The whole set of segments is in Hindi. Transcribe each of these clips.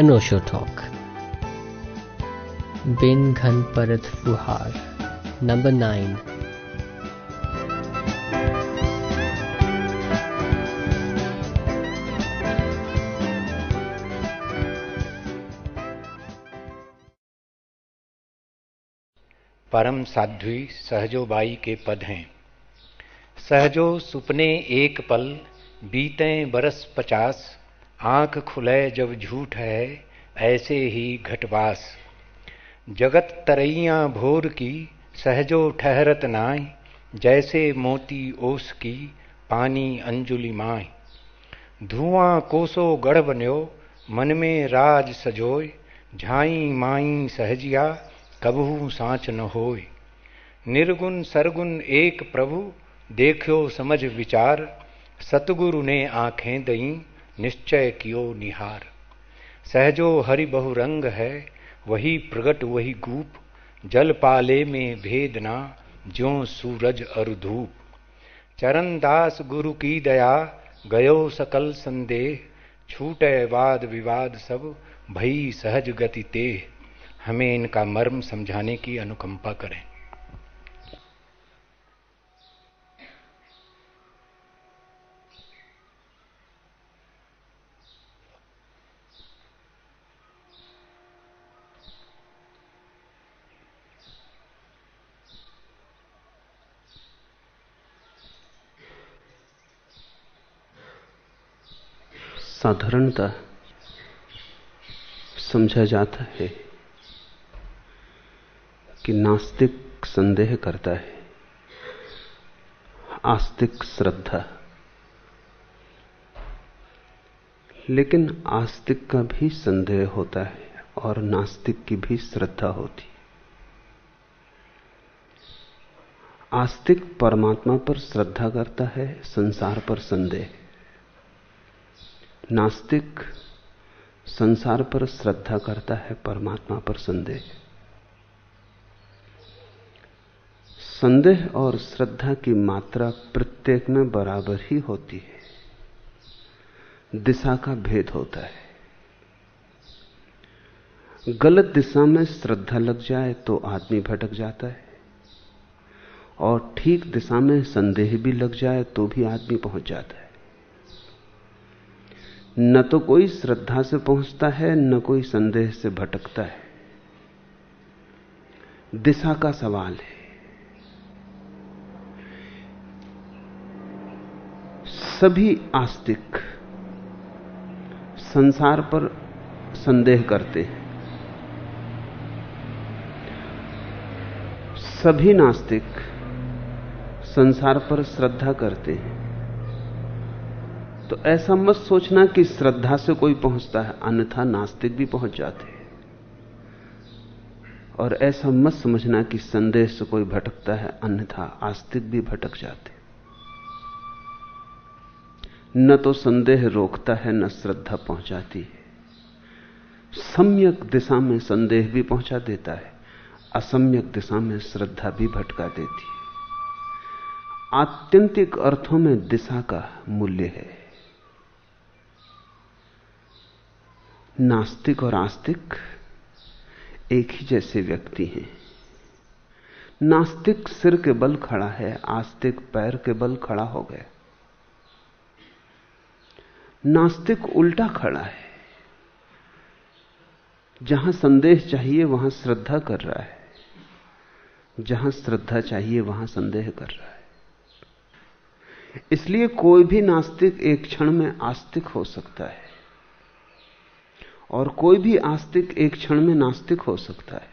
अनोशो टॉक बिन घन परत फुहार नंबर नाइन परम साध्वी सहजोबाई के पद हैं। सहजो सुपने एक पल, बीते बरस पचास आँख खुले जब झूठ है, ऐसे ही घटवास। जगत तरैया भोर की, सहजो ठहरत नाय जैसे मोती ओस की, पानी अंजुलि माय धुआँ कोसो गढ़ बन्यो, मन में राज सजोय, झाई माई सहजिया, कबहू सांच न होय। निर्गुण सरगुण एक प्रभु, देखो समझ विचार, सतगुरु ने आँखें दई निश्चय कियो निहार। सहजो हरि बहुरंग है, वही प्रगट वही गूप। जल पाले में भेदना ज्यो सूरज अरुधूप चरण दास गुरु की दया, गयो सकल संदेह। छूटे वाद विवाद सब, भई सहज गति तेह। हमें इनका मर्म समझाने की अनुकंपा करें। साधारणतः समझा जाता है कि नास्तिक संदेह करता है, आस्तिक श्रद्धा। लेकिन आस्तिक का भी संदेह होता है और नास्तिक की भी श्रद्धा होती है। आस्तिक परमात्मा पर श्रद्धा करता है, संसार पर संदेह। नास्तिक संसार पर श्रद्धा करता है, परमात्मा पर संदेह। संदेह और श्रद्धा की मात्रा प्रत्येक में बराबर ही होती है। दिशा का भेद होता है। गलत दिशा में श्रद्धा लग जाए तो आदमी भटक जाता है। और ठीक दिशा में संदेह भी लग जाए तो भी आदमी पहुँच जाता है। न तो कोई श्रद्धा से पहुँचता है, न कोई संदेह से भटकता है। दिशा का सवाल है। सभी आस्तिक संसार पर संदेह करते हैं। सभी नास्तिक संसार पर श्रद्धा करते हैं। तो ऐसा मत सोचना कि श्रद्धा से कोई पहुँचता है, अन्यथा नास्तिक भी पहुँच जाते हैं। और ऐसा मत समझना कि संदेह से कोई भटकता है, अन्यथा आस्तिक भी भटक जाते न तो संदेह रोकता है, न श्रद्धा पहुंचाती है। सम्यक दिशा में संदेह भी पहुँचा देता है, असम्यक दिशा में श्रद्धा भी भटका देती है। आत्यंतिक अर्थों में दिशा का मूल्य है। नास्तिक और आस्तिक एक ही जैसे व्यक्ति हैं। नास्तिक सिर के बल खड़ा है, आस्तिक पैर के बल खड़ा हो गया। नास्तिक उल्टा खड़ा है। जहाँ संदेह चाहिए, वहाँ श्रद्धा कर रहा है। जहाँ श्रद्धा चाहिए, वहाँ संदेह कर रहा है। इसलिए कोई भी नास्तिक एक क्षण में आस्तिक हो सकता है। और कोई भी आस्तिक एक क्षण में नास्तिक हो सकता है।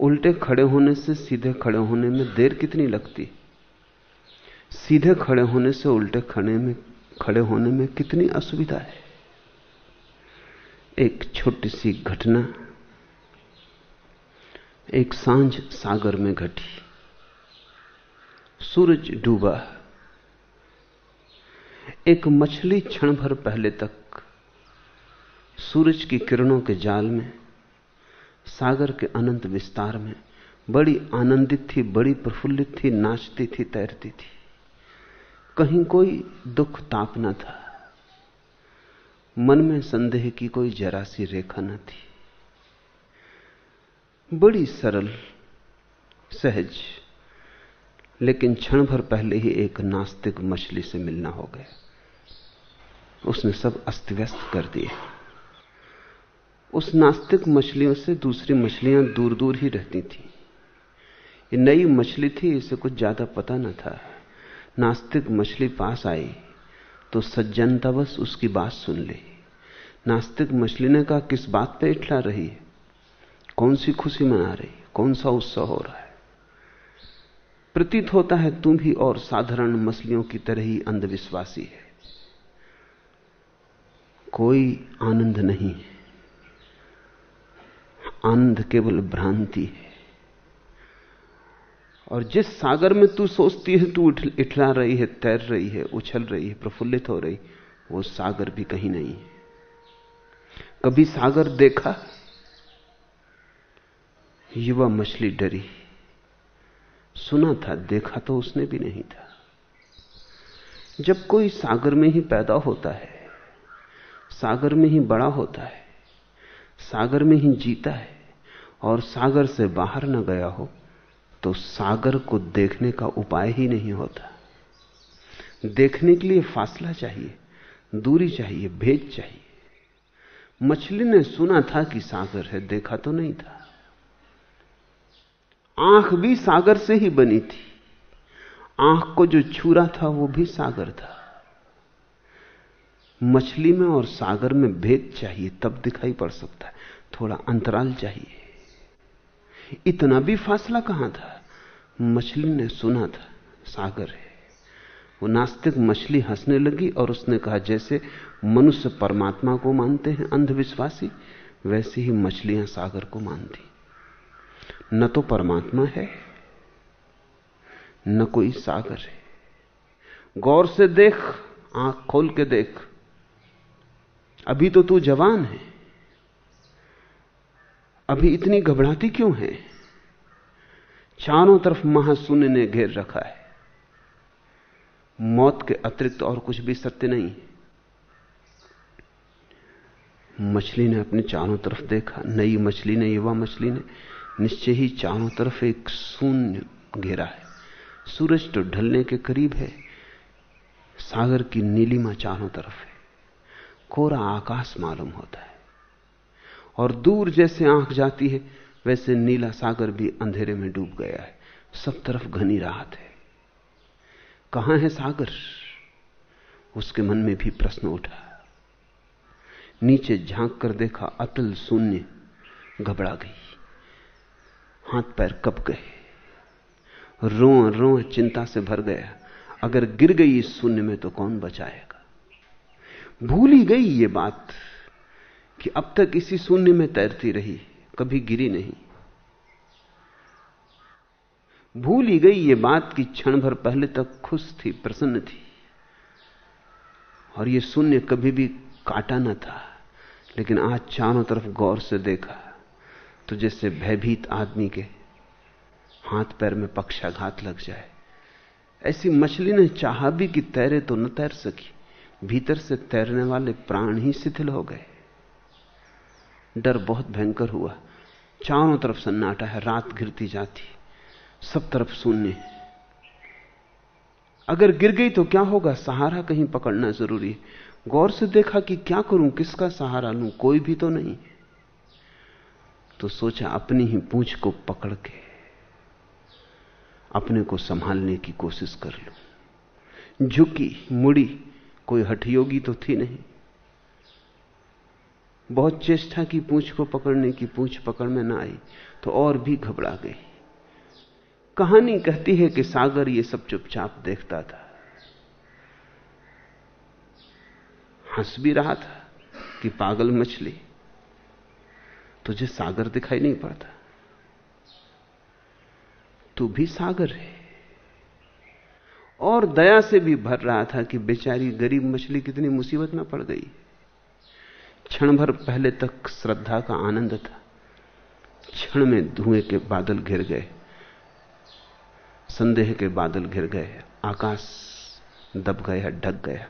उल्टे खड़े होने से सीधे खड़े होने में देर कितनी लगती सीधे खड़े होने से उल्टे खड़े में, खड़े होने में कितनी असुविधा है? एक छोटी सी घटना, एक साँझ सागर में घटी। सूरज डूबा। एक मछली क्षण भर पहले तक सूरज की किरणों के जाल में, सागर के अनंत विस्तार में, बड़ी आनंदित थी, बड़ी प्रफुल्लित थी, नाचती थी, तैरती थी। कहीं कोई दुख ताप न था। मन में संदेह की कोई जरा सी रेखा न थी। बड़ी सरल, सहज, लेकिन क्षण भर पहले ही एक नास्तिक मछली से मिलना हो गया। उसने सब अस्त व्यस्त कर दिया उस नास्तिक मछलियों से दूसरी मछलियाँ दूर दूर ही रहती थी। ये नई मछली थी, इसे कुछ ज़्यादा पता न था। नास्तिक मछली पास आई तो सज्जनता बस उसकी बात सुन ली। नास्तिक मछली ने कहा, किस बात पे इठला रही? है कौन सी खुशी मना रही? कौन सा उत्सव हो रहा है? प्रतीत होता है, तुम भी और साधारण मछलियों की तरह ही अंधविश्वासी है। कोई आनंद नहीं है। आनंद केवल भ्रांति है। और जिस सागर में तू सोचती है, तू इठला रही है, तैर रही है, उछल रही है, प्रफुल्लित हो रही, वो सागर भी कहीं नहीं है। कभी सागर देखा, युवा मछली डरी। सुना था, देखा तो उसने भी नहीं था। जब कोई सागर में ही पैदा होता है, सागर में ही बड़ा होता है सागर में ही जीता है। और सागर से बाहर न गया हो तो सागर को देखने का उपाय ही नहीं होता। देखने के लिए फासला चाहिए, दूरी चाहिए, भेद चाहिए। मछली ने सुना था कि सागर है, देखा तो नहीं था। आँख भी सागर से ही बनी थी। आँख को जो छूरा था, वो भी सागर था। मछली में और सागर में भेद चाहिए, तब दिखाई पड़ सकता है। थोड़ा अंतराल चाहिए। इतना भी फासला कहाँ था? मछली ने सुना था, सागर है। वो नास्तिक मछली हंसने लगी और उसने कहा, जैसे मनुष्य परमात्मा को मानते हैं, अंधविश्वासी, वैसे ही मछलियाँ सागर को मानती। न तो परमात्मा है, न कोई सागर है। गौर से देख, आँख खोल के देख अभी तो तू जवान है। अभी इतनी घबराती क्यों है? चारों तरफ़ महाशून्य ने घेर रखा है। मौत के अतिरिक्त और कुछ भी सत्य नहीं। मछली ने अपने चारों तरफ़ देखा। नई मछली ने युवा मछली ने निश्चय ही चारों तरफ़ एक शून्य घेरा है। सूरज तो ढलने के करीब है। सागर की नीलिमा चारों तरफ़ है। कोरा आकाश मालूम होता है। और दूर जैसे आँख जाती है, वैसे नीला सागर भी अंधेरे में डूब गया है। सब तरफ़ घनी राहत है। कहाँ है सागर? उसके मन में भी प्रश्न उठा। नीचे झाँक कर देखा अतल शून्य घबरा गई। हाथ पैर कप गए। रो रो चिंता से भर गया। अगर गिर गई इस शून्य में तो कौन बचाएगा? भूल ही गई ये बात कि अब तक इसी शून्य में तैरती रही, कभी गिरी नहीं। भूल ही गई ये बात कि क्षण भर पहले तक खुश थी, प्रसन्न थी। और ये शून्य कभी भी काटा न था, लेकिन आज चारों तरफ़ गौर से देखा तो जैसे भयभीत आदमी के हाथ पैर में पक्षाघात लग जाए। ऐसी मछली ने चाहा भी कि तैरे तो न तैर सकी। भीतर से तैरने वाले प्राण ही शिथिल हो गए। डर बहुत भयंकर हुआ। चारों तरफ़ सन्नाटा है, रात गिरती जाती। सब तरफ़ शून्य अगर गिर गई तो क्या होगा? सहारा कहीं पकड़ना ज़रूरी है। गौर से देखा कि क्या करूँ, किसका सहारा लूँ, कोई भी तो नहीं। तो सोचा अपनी ही पूछ को पकड़ के अपने को संभालने की कोशिश कर लूँ। झुकी, मुड़ी कोई हठयोगी तो थी नहीं। बहुत चेष्टा की पूछ को पकड़ने की पूछ पकड़ में ना आई तो और भी घबरा गई। कहानी कहती है कि सागर ये सब चुपचाप देखता था। हंस भी रहा था कि पागल मछली, तुझे सागर दिखाई नहीं पड़ता। तू भी सागर है। और दया से भी भर रहा था कि बेचारी गरीब मछली कितनी मुसीबत में पड़ गई। क्षण भर पहले तक श्रद्धा का आनंद था। क्षण में धुएँ के बादल घिर गए। संदेह के बादल घिर गए। आकाश दब गया, ढक गया।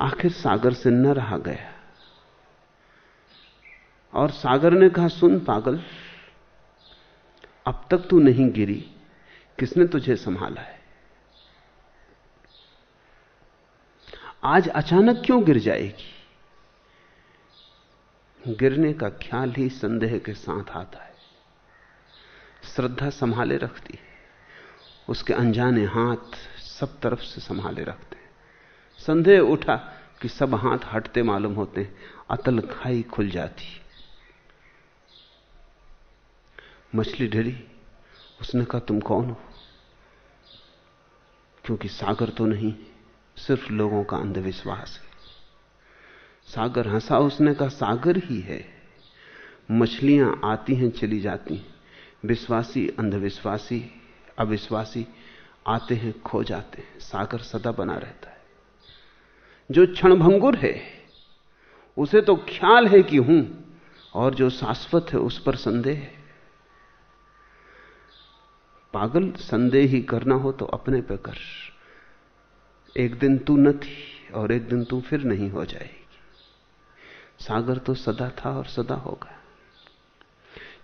आखिर सागर से न रहा गया। और सागर ने कहा, सुन पागल, अब तक तू नहीं गिरी। किसने तुझे संभाला है? आज अचानक क्यों गिर जाएगी? गिरने का ख्याल ही संदेह के साथ आता है। श्रद्धा संभाले रखती है। उसके अनजाने हाथ सब तरफ़ से संभाले रखते हैं। संदेह उठा कि सब हाथ हटते मालूम होते हैं। अतल खाई खुल जाती। मछली ढेरी उसने कहा, तुम कौन हो? क्योंकि सागर तो नहीं, सिर्फ़ लोगों का अंधविश्वास है। सागर हंसा, उसने कहा, सागर ही है। मछलियाँ आती हैं, चली जाती हैं। विश्वासी, अंधविश्वासी, अविश्वासी आते हैं, खो जाते हैं। सागर सदा बना रहता है। जो क्षणभंगुर है, उसे तो ख्याल है कि हूँ, और जो शाश्वत है, उस पर संदेह है। पागल संदेह ही करना हो तो अपने पे कर। एक दिन तू न थी और एक दिन तू फिर नहीं हो जाएगी। सागर तो सदा था और सदा होगा।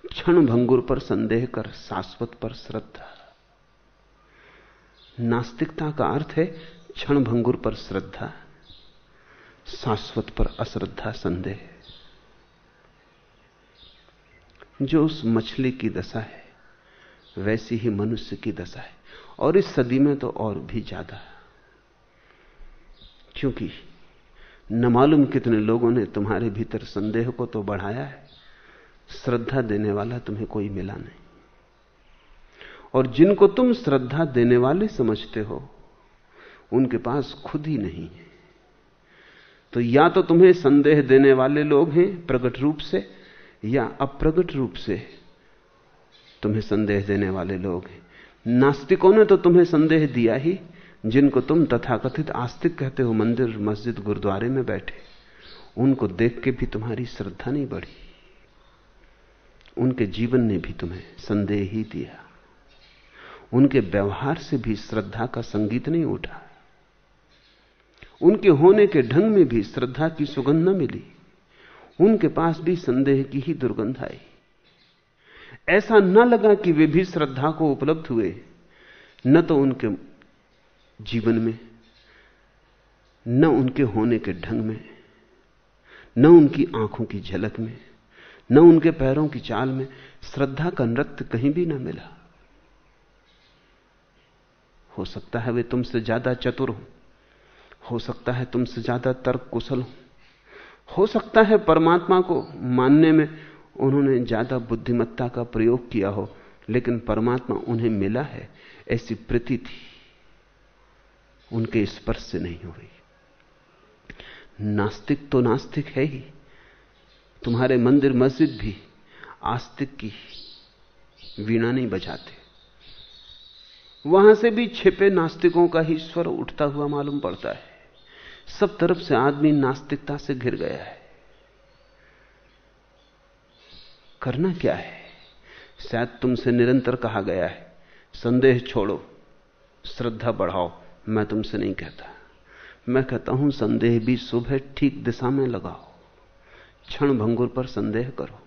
क्षण भंगुर पर संदेह कर, शाश्वत पर श्रद्धा। नास्तिकता का अर्थ है क्षण भंगुर पर श्रद्धा, शाश्वत पर अश्रद्धा संदेह। जो उस मछली की दशा है वैसी ही मनुष्य की दशा है। और इस सदी में तो और भी ज़्यादा क्योंकि न मालूम कितने लोगों ने तुम्हारे भीतर संदेह को तो बढ़ाया है, श्रद्धा देने वाला तुम्हें कोई मिला नहीं। और जिनको तुम श्रद्धा देने वाले समझते हो, उनके पास खुद ही नहीं है। तो या तो तुम्हें संदेह देने वाले लोग हैं प्रकट रूप से, या अप्रगट रूप से। तुम्हें संदेह देने वाले लोग हैं। नास्तिकों ने तो तुम्हें संदेह दिया ही, जिनको तुम तथाकथित आस्तिक कहते हो मंदिर, मस्जिद, गुरुद्वारे में बैठे। उनको देख के भी तुम्हारी श्रद्धा नहीं बढ़ी। उनके जीवन ने भी तुम्हें संदेह ही दिया। उनके व्यवहार से भी श्रद्धा का संगीत नहीं उठा। उनके होने के ढंग में भी श्रद्धा की सुगंध न मिली। उनके पास भी संदेह की ही दुर्गंध आई। ऐसा न लगा कि वे भी श्रद्धा को उपलब्ध हुए। न तो उनके जीवन में, न उनके होने के ढंग में, न उनकी आँखों की झलक में, न उनके पैरों की चाल में श्रद्धा का नृत्य कहीं भी ना मिला। हो सकता है वे तुमसे ज़्यादा चतुर हो हो सकता है तुमसे ज़्यादा तर्क कुशल हो हो सकता है परमात्मा को मानने में उन्होंने ज़्यादा बुद्धिमत्ता का प्रयोग किया हो, लेकिन परमात्मा उन्हें मिला है, ऐसी प्रती थी। उनके स्पर्श से नहीं हो रही नास्तिक तो नास्तिक है ही। तुम्हारे मंदिर मस्जिद भी आस्तिक की वीणा नहीं बजाते। वहाँ से भी छिपे नास्तिकों का ही स्वर उठता हुआ मालूम पड़ता है। सब तरफ़ से आदमी नास्तिकता से घिर गया है। करना क्या है? शायद तुमसे निरंतर कहा गया है, संदेह छोड़ो, श्रद्धा बढ़ाओ। मैं तुमसे नहीं कहता। मैं कहता हूँ, संदेह भी सुबह ठीक दिशा में लगाओ। क्षण भंगुर पर संदेह करो।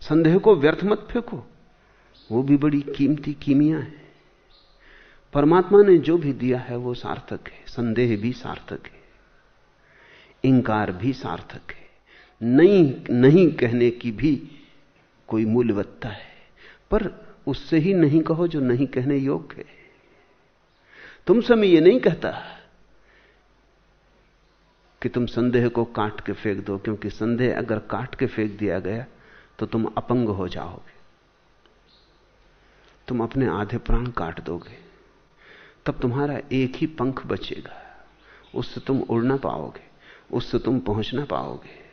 संदेह को व्यर्थ मत फेंको। वो भी बड़ी कीमती कीमिया है। परमात्मा ने जो भी दिया है, वो सार्थक है। संदेह भी सार्थक है। इंकार भी सार्थक है। नहीं नहीं कहने की भी कोई मूल्यवत्ता है। पर उससे ही नहीं कहो जो नहीं कहने योग्य है। तुमसे मैं ये नहीं कहता कि तुम संदेह को काट के फेंक दो, क्योंकि संदेह अगर काट के फेंक दिया गया तो तुम अपंग हो जाओगे। तुम अपने आधे प्राण काट दोगे। तब तुम्हारा एक ही पंख बचेगा। उससे तुम उड़ ना पाओगे, उससे तुम पहुँच ना पाओगे।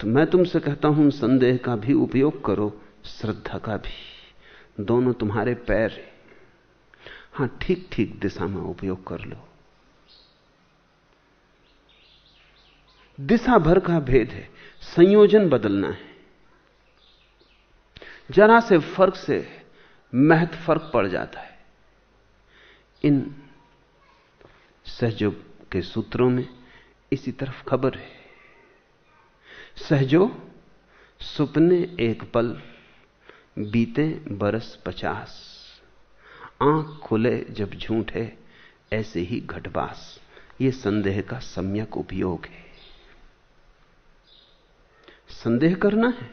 तो मैं तुमसे कहता हूँ, संदेह का भी उपयोग करो, श्रद्धा का भी। दोनों तुम्हारे पैर हाँ। ठीक ठीक दिशा में उपयोग कर लो। दिशा भर का भेद है। संयोजन बदलना है। जरा से फ़र्क से महत्व फ़र्क पड़ जाता है। इन सहयोग के सूत्रों में इसी तरफ़ खबर है। सहजो, सुपने एक पल, बीते बरस पचास। आँख खुले जब झूठ है ऐसे ही घटबास। ये संदेह का सम्यक उपयोग है। संदेह करना है।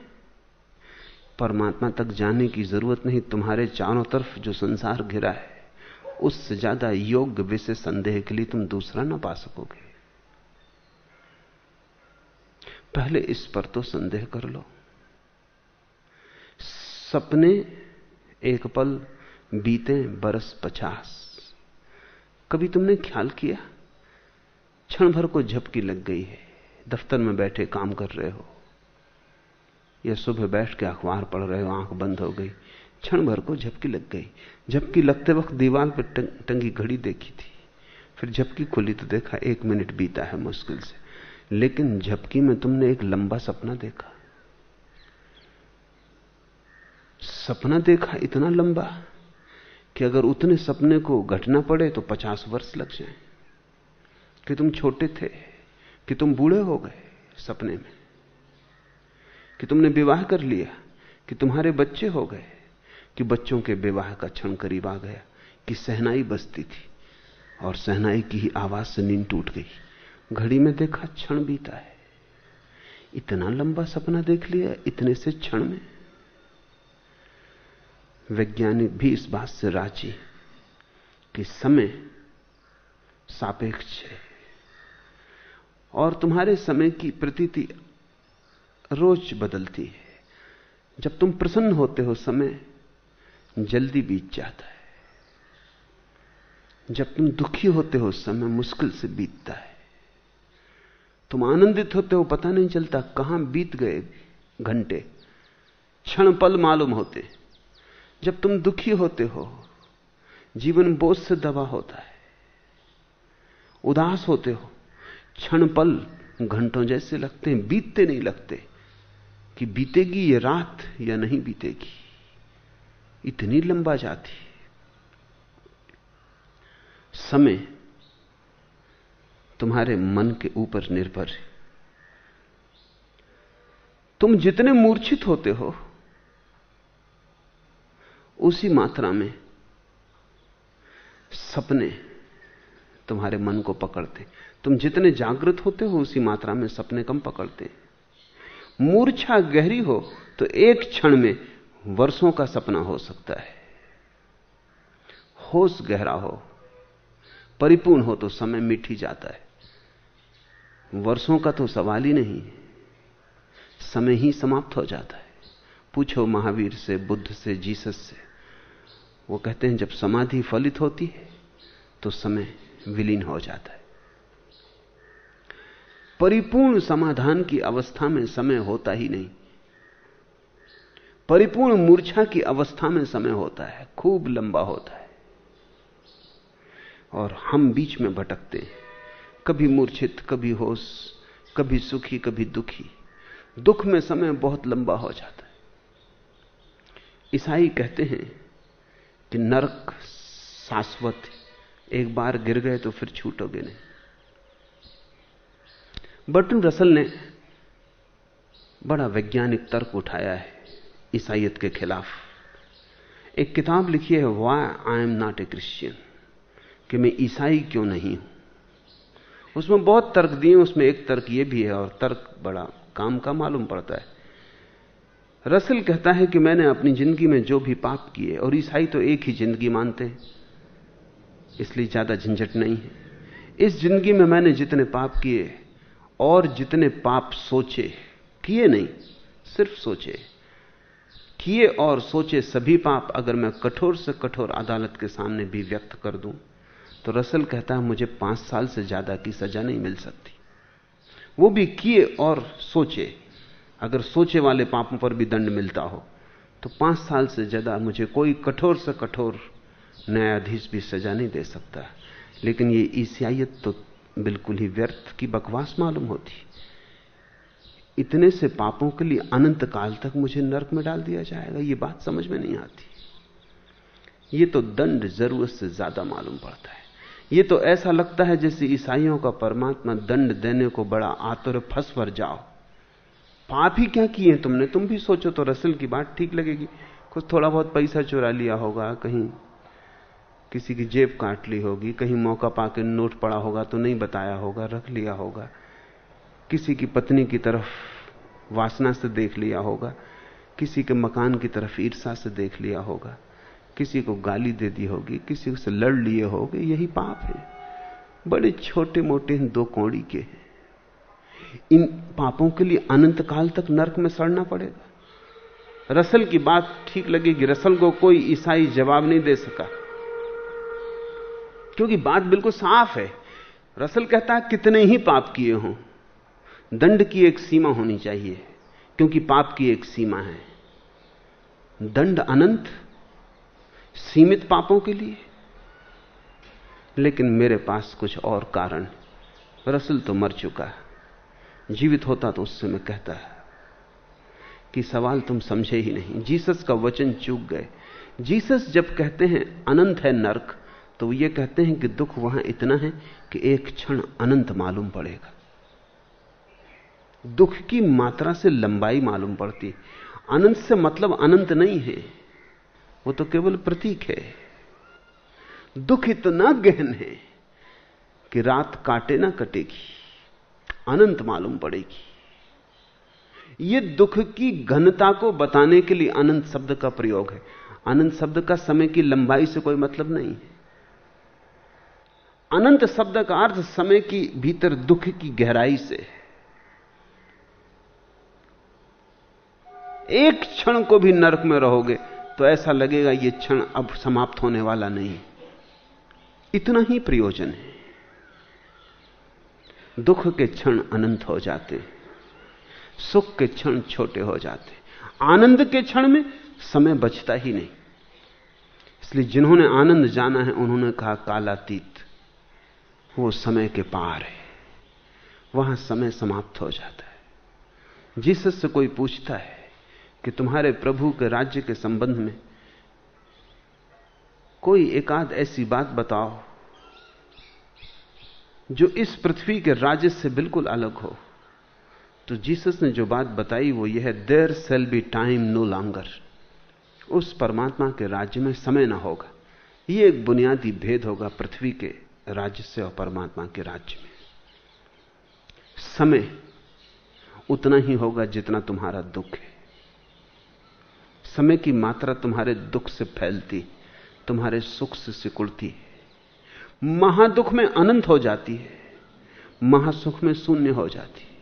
परमात्मा तक जाने की ज़रूरत नहीं, तुम्हारे चारों तरफ़ जो संसार घिरा है, उससे ज़्यादा योग्य विषय संदेह के लिए तुम दूसरा ना पा सकोगे। पहले इस पर तो संदेह कर लो। सपने एक पल बीते बरस पचास। कभी तुमने ख्याल किया? क्षण भर को झपकी लग गई है। दफ्तर में बैठे काम कर रहे हो। या सुबह बैठ के अखबार पढ़ रहे हो, आँख बंद हो गई। क्षण भर को झपकी लग गई। झपकी लगते वक्त दीवार पर टंगी घड़ी देखी थी। फिर झपकी खुली तो देखा एक मिनट बीता है मुश्किल से। लेकिन झपकी में तुमने एक लंबा सपना देखा। सपना देखा इतना लंबा कि अगर उतने सपने को घटना पड़े तो पचास वर्ष लग जाए। कि तुम छोटे थे, कि तुम बूढ़े हो गए सपने में। कि तुमने विवाह कर लिया, कि तुम्हारे बच्चे हो गए, कि बच्चों के विवाह का क्षण करीब आ गया, कि सहनाई बसती थी और सहनाई की ही आवाज़ से नींद टूट गई। घड़ी में देखा क्षण बीता है। इतना लंबा सपना देख लिया, इतने से क्षण में। वैज्ञानिक भी इस बात से राज़ी कि समय सापेक्ष है। और तुम्हारे समय की प्रतीति रोज बदलती है। जब तुम प्रसन्न होते हो, समय जल्दी बीत जाता है। जब तुम दुखी होते हो, समय मुश्किल से बीतता है। तुम आनंदित होते हो, पता नहीं चलता कहाँ बीत गए घंटे। क्षण पल मालूम होते, जब तुम दुखी होते हो, जीवन बोझ से दबा होता है। उदास होते हो, क्षण पल घंटों जैसे लगते हैं, बीतते नहीं लगते कि बीतेगी ये रात या नहीं बीतेगी। इतनी लंबा जाती। समय तुम्हारे मन के ऊपर निर्भर है। तुम जितने मूर्छित होते हो, उसी मात्रा में सपने तुम्हारे मन को पकड़ते। तुम जितने जागृत होते हो, उसी मात्रा में सपने कम पकड़ते। मूर्छा गहरी हो तो एक क्षण में वर्षों का सपना हो सकता है। होश गहरा हो, परिपूर्ण हो तो समय ही जाता है। वर्षों का तो सवाल ही नहीं समय ही समाप्त हो जाता है। पूछो महावीर से, बुद्ध से, जीसस से। वो कहते हैं, जब समाधि फलित होती है तो समय विलीन हो जाता है। परिपूर्ण समाधान की अवस्था में समय होता ही नहीं। परिपूर्ण मूर्छा की अवस्था में समय होता है, खूब लंबा होता है। और हम बीच में भटकते हैं। कभी मूर्छित, कभी होश, कभी सुखी, कभी दुखी। दुख में समय बहुत लंबा हो जाता है। ईसाई कहते हैं कि नरक शाश्वत एक बार गिर गए तो फिर छूटोगे नहीं। बर्टन रसल ने बड़ा वैज्ञानिक तर्क उठाया है ईसाइत के खिलाफ। एक किताब लिखी है why I am not a Christian कि मैं ईसाई क्यों नहीं हूँ? उसमें बहुत तर्क दिए, उसमें एक तर्क यह भी है और तर्क बड़ा काम का मालूम पड़ता है। रसल कहता है कि मैंने अपनी ज़िंदगी में जो भी पाप किए, और ईसाई तो एक ही ज़िंदगी मानते हैं, इसलिए ज़्यादा झंझट नहीं है। इस ज़िंदगी में मैंने जितने पाप किए, और जितने पाप सोचे, किए नहीं, सिर्फ़ सोचे। किए और सोचे सभी पाप अगर मैं कठोर से कठोर अदालत के सामने भी व्यक्त कर दूँ तो रसल कहता है, मुझे पाँच साल से ज़्यादा की सजा नहीं मिल सकती। वो भी किए और सोचे। अगर सोचे वाले पापों पर भी दंड मिलता हो तो पाँच साल से ज़्यादा मुझे कोई कठोर से कठोर न्यायाधीश भी सजा नहीं दे सकता। लेकिन ये ईसाइत तो बिल्कुल ही व्यर्थ की बकवास मालूम होती। इतने से पापों के लिए अनंत काल तक मुझे नरक में डाल दिया जाएगा, ये बात समझ में नहीं आती। ये तो दंड ज़रूरत से ज़्यादा मालूम पड़ता है। यह तो ऐसा लगता है जैसे ईसाइयों का परमात्मा दंड देने को बड़ा आतुर फंस पर जाओ। पाप ही क्या किए तुमने? तुम भी सोचो तो रसल की बात ठीक लगेगी। कुछ थोड़ा बहुत पैसा चुरा लिया होगा, कहीं किसी की जेब काट ली होगी, कहीं मौका पाके नोट पड़ा होगा तो नहीं बताया होगा, रख लिया होगा। किसी की पत्नी की तरफ़ वासना से देख लिया होगा, किसी के मकान की तरफ़ ईर्षा से देख लिया होगा। किसी को गाली दे दी होगी, किसी से लड़ लिए होगे, यही पाप है। बड़े छोटे मोटे हैं दो कौड़ी के हैं। इन पापों के लिए अनंत काल तक नरक में सड़ना पड़ेगा। रसल की बात ठीक लगेगी, रसल को कोई ईसाई जवाब नहीं दे सका। क्योंकि बात बिल्कुल साफ़ है। रसल कहता है, कितने ही पाप किए हों, दंड की एक सीमा होनी चाहिए, क्योंकि पाप की एक सीमा है। दंड अनंत सीमित पापों के लिए। लेकिन मेरे पास कुछ और कारण। रसल तो मर चुका है। जीवित होता तो उससे मैं कहता है कि सवाल तुम समझे ही नहीं। जीसस का वचन चूक गए। जीसस जब कहते हैं अनंत है नरक तो ये कहते हैं कि दुख वहाँ इतना है कि एक क्षण अनंत मालूम पड़ेगा। दुख की मात्रा से लंबाई मालूम पड़ती। अनंत से मतलब अनंत नहीं है। वो तो केवल प्रतीक है। दुख इतना गहन है कि रात काटे ना कटेगी, अनंत मालूम पड़ेगी। ये दुख की घनता को बताने के लिए अनंत शब्द का प्रयोग है। अनंत शब्द का समय की लंबाई से कोई मतलब नहीं है। अनंत शब्द का अर्थ समय की भीतर दुख की गहराई से है। एक क्षण को भी नरक में रहोगे तो ऐसा लगेगा यह क्षण अब समाप्त होने वाला नहीं इतना ही प्रयोजन है। दुख के क्षण अनंत हो जाते सुख के क्षण छोटे हो जाते आनंद के क्षण में समय बचता ही नहीं। इसलिए जिन्होंने आनंद जाना है, उन्होंने कहा, कालातीत, वो समय के पार है। वहाँ समय समाप्त हो जाता है। जिससे कोई पूछता है कि तुम्हारे प्रभु के राज्य के संबंध में कोई एकाध ऐसी बात बताओ, जो इस पृथ्वी के राज्य से बिल्कुल अलग हो। तो जीसस ने जो बात बताई, वो यह है there shall be time no longer उस परमात्मा के राज्य में समय ना होगा। यह एक बुनियादी भेद होगा पृथ्वी के राज्य से और परमात्मा के राज्य में। समय उतना ही होगा जितना तुम्हारा दुख है। समय की मात्रा तुम्हारे दुख से फैलती, तुम्हारे सुख से सिकुड़ती है। महादुख में अनंत हो जाती है, महासुख में शून्य हो जाती है।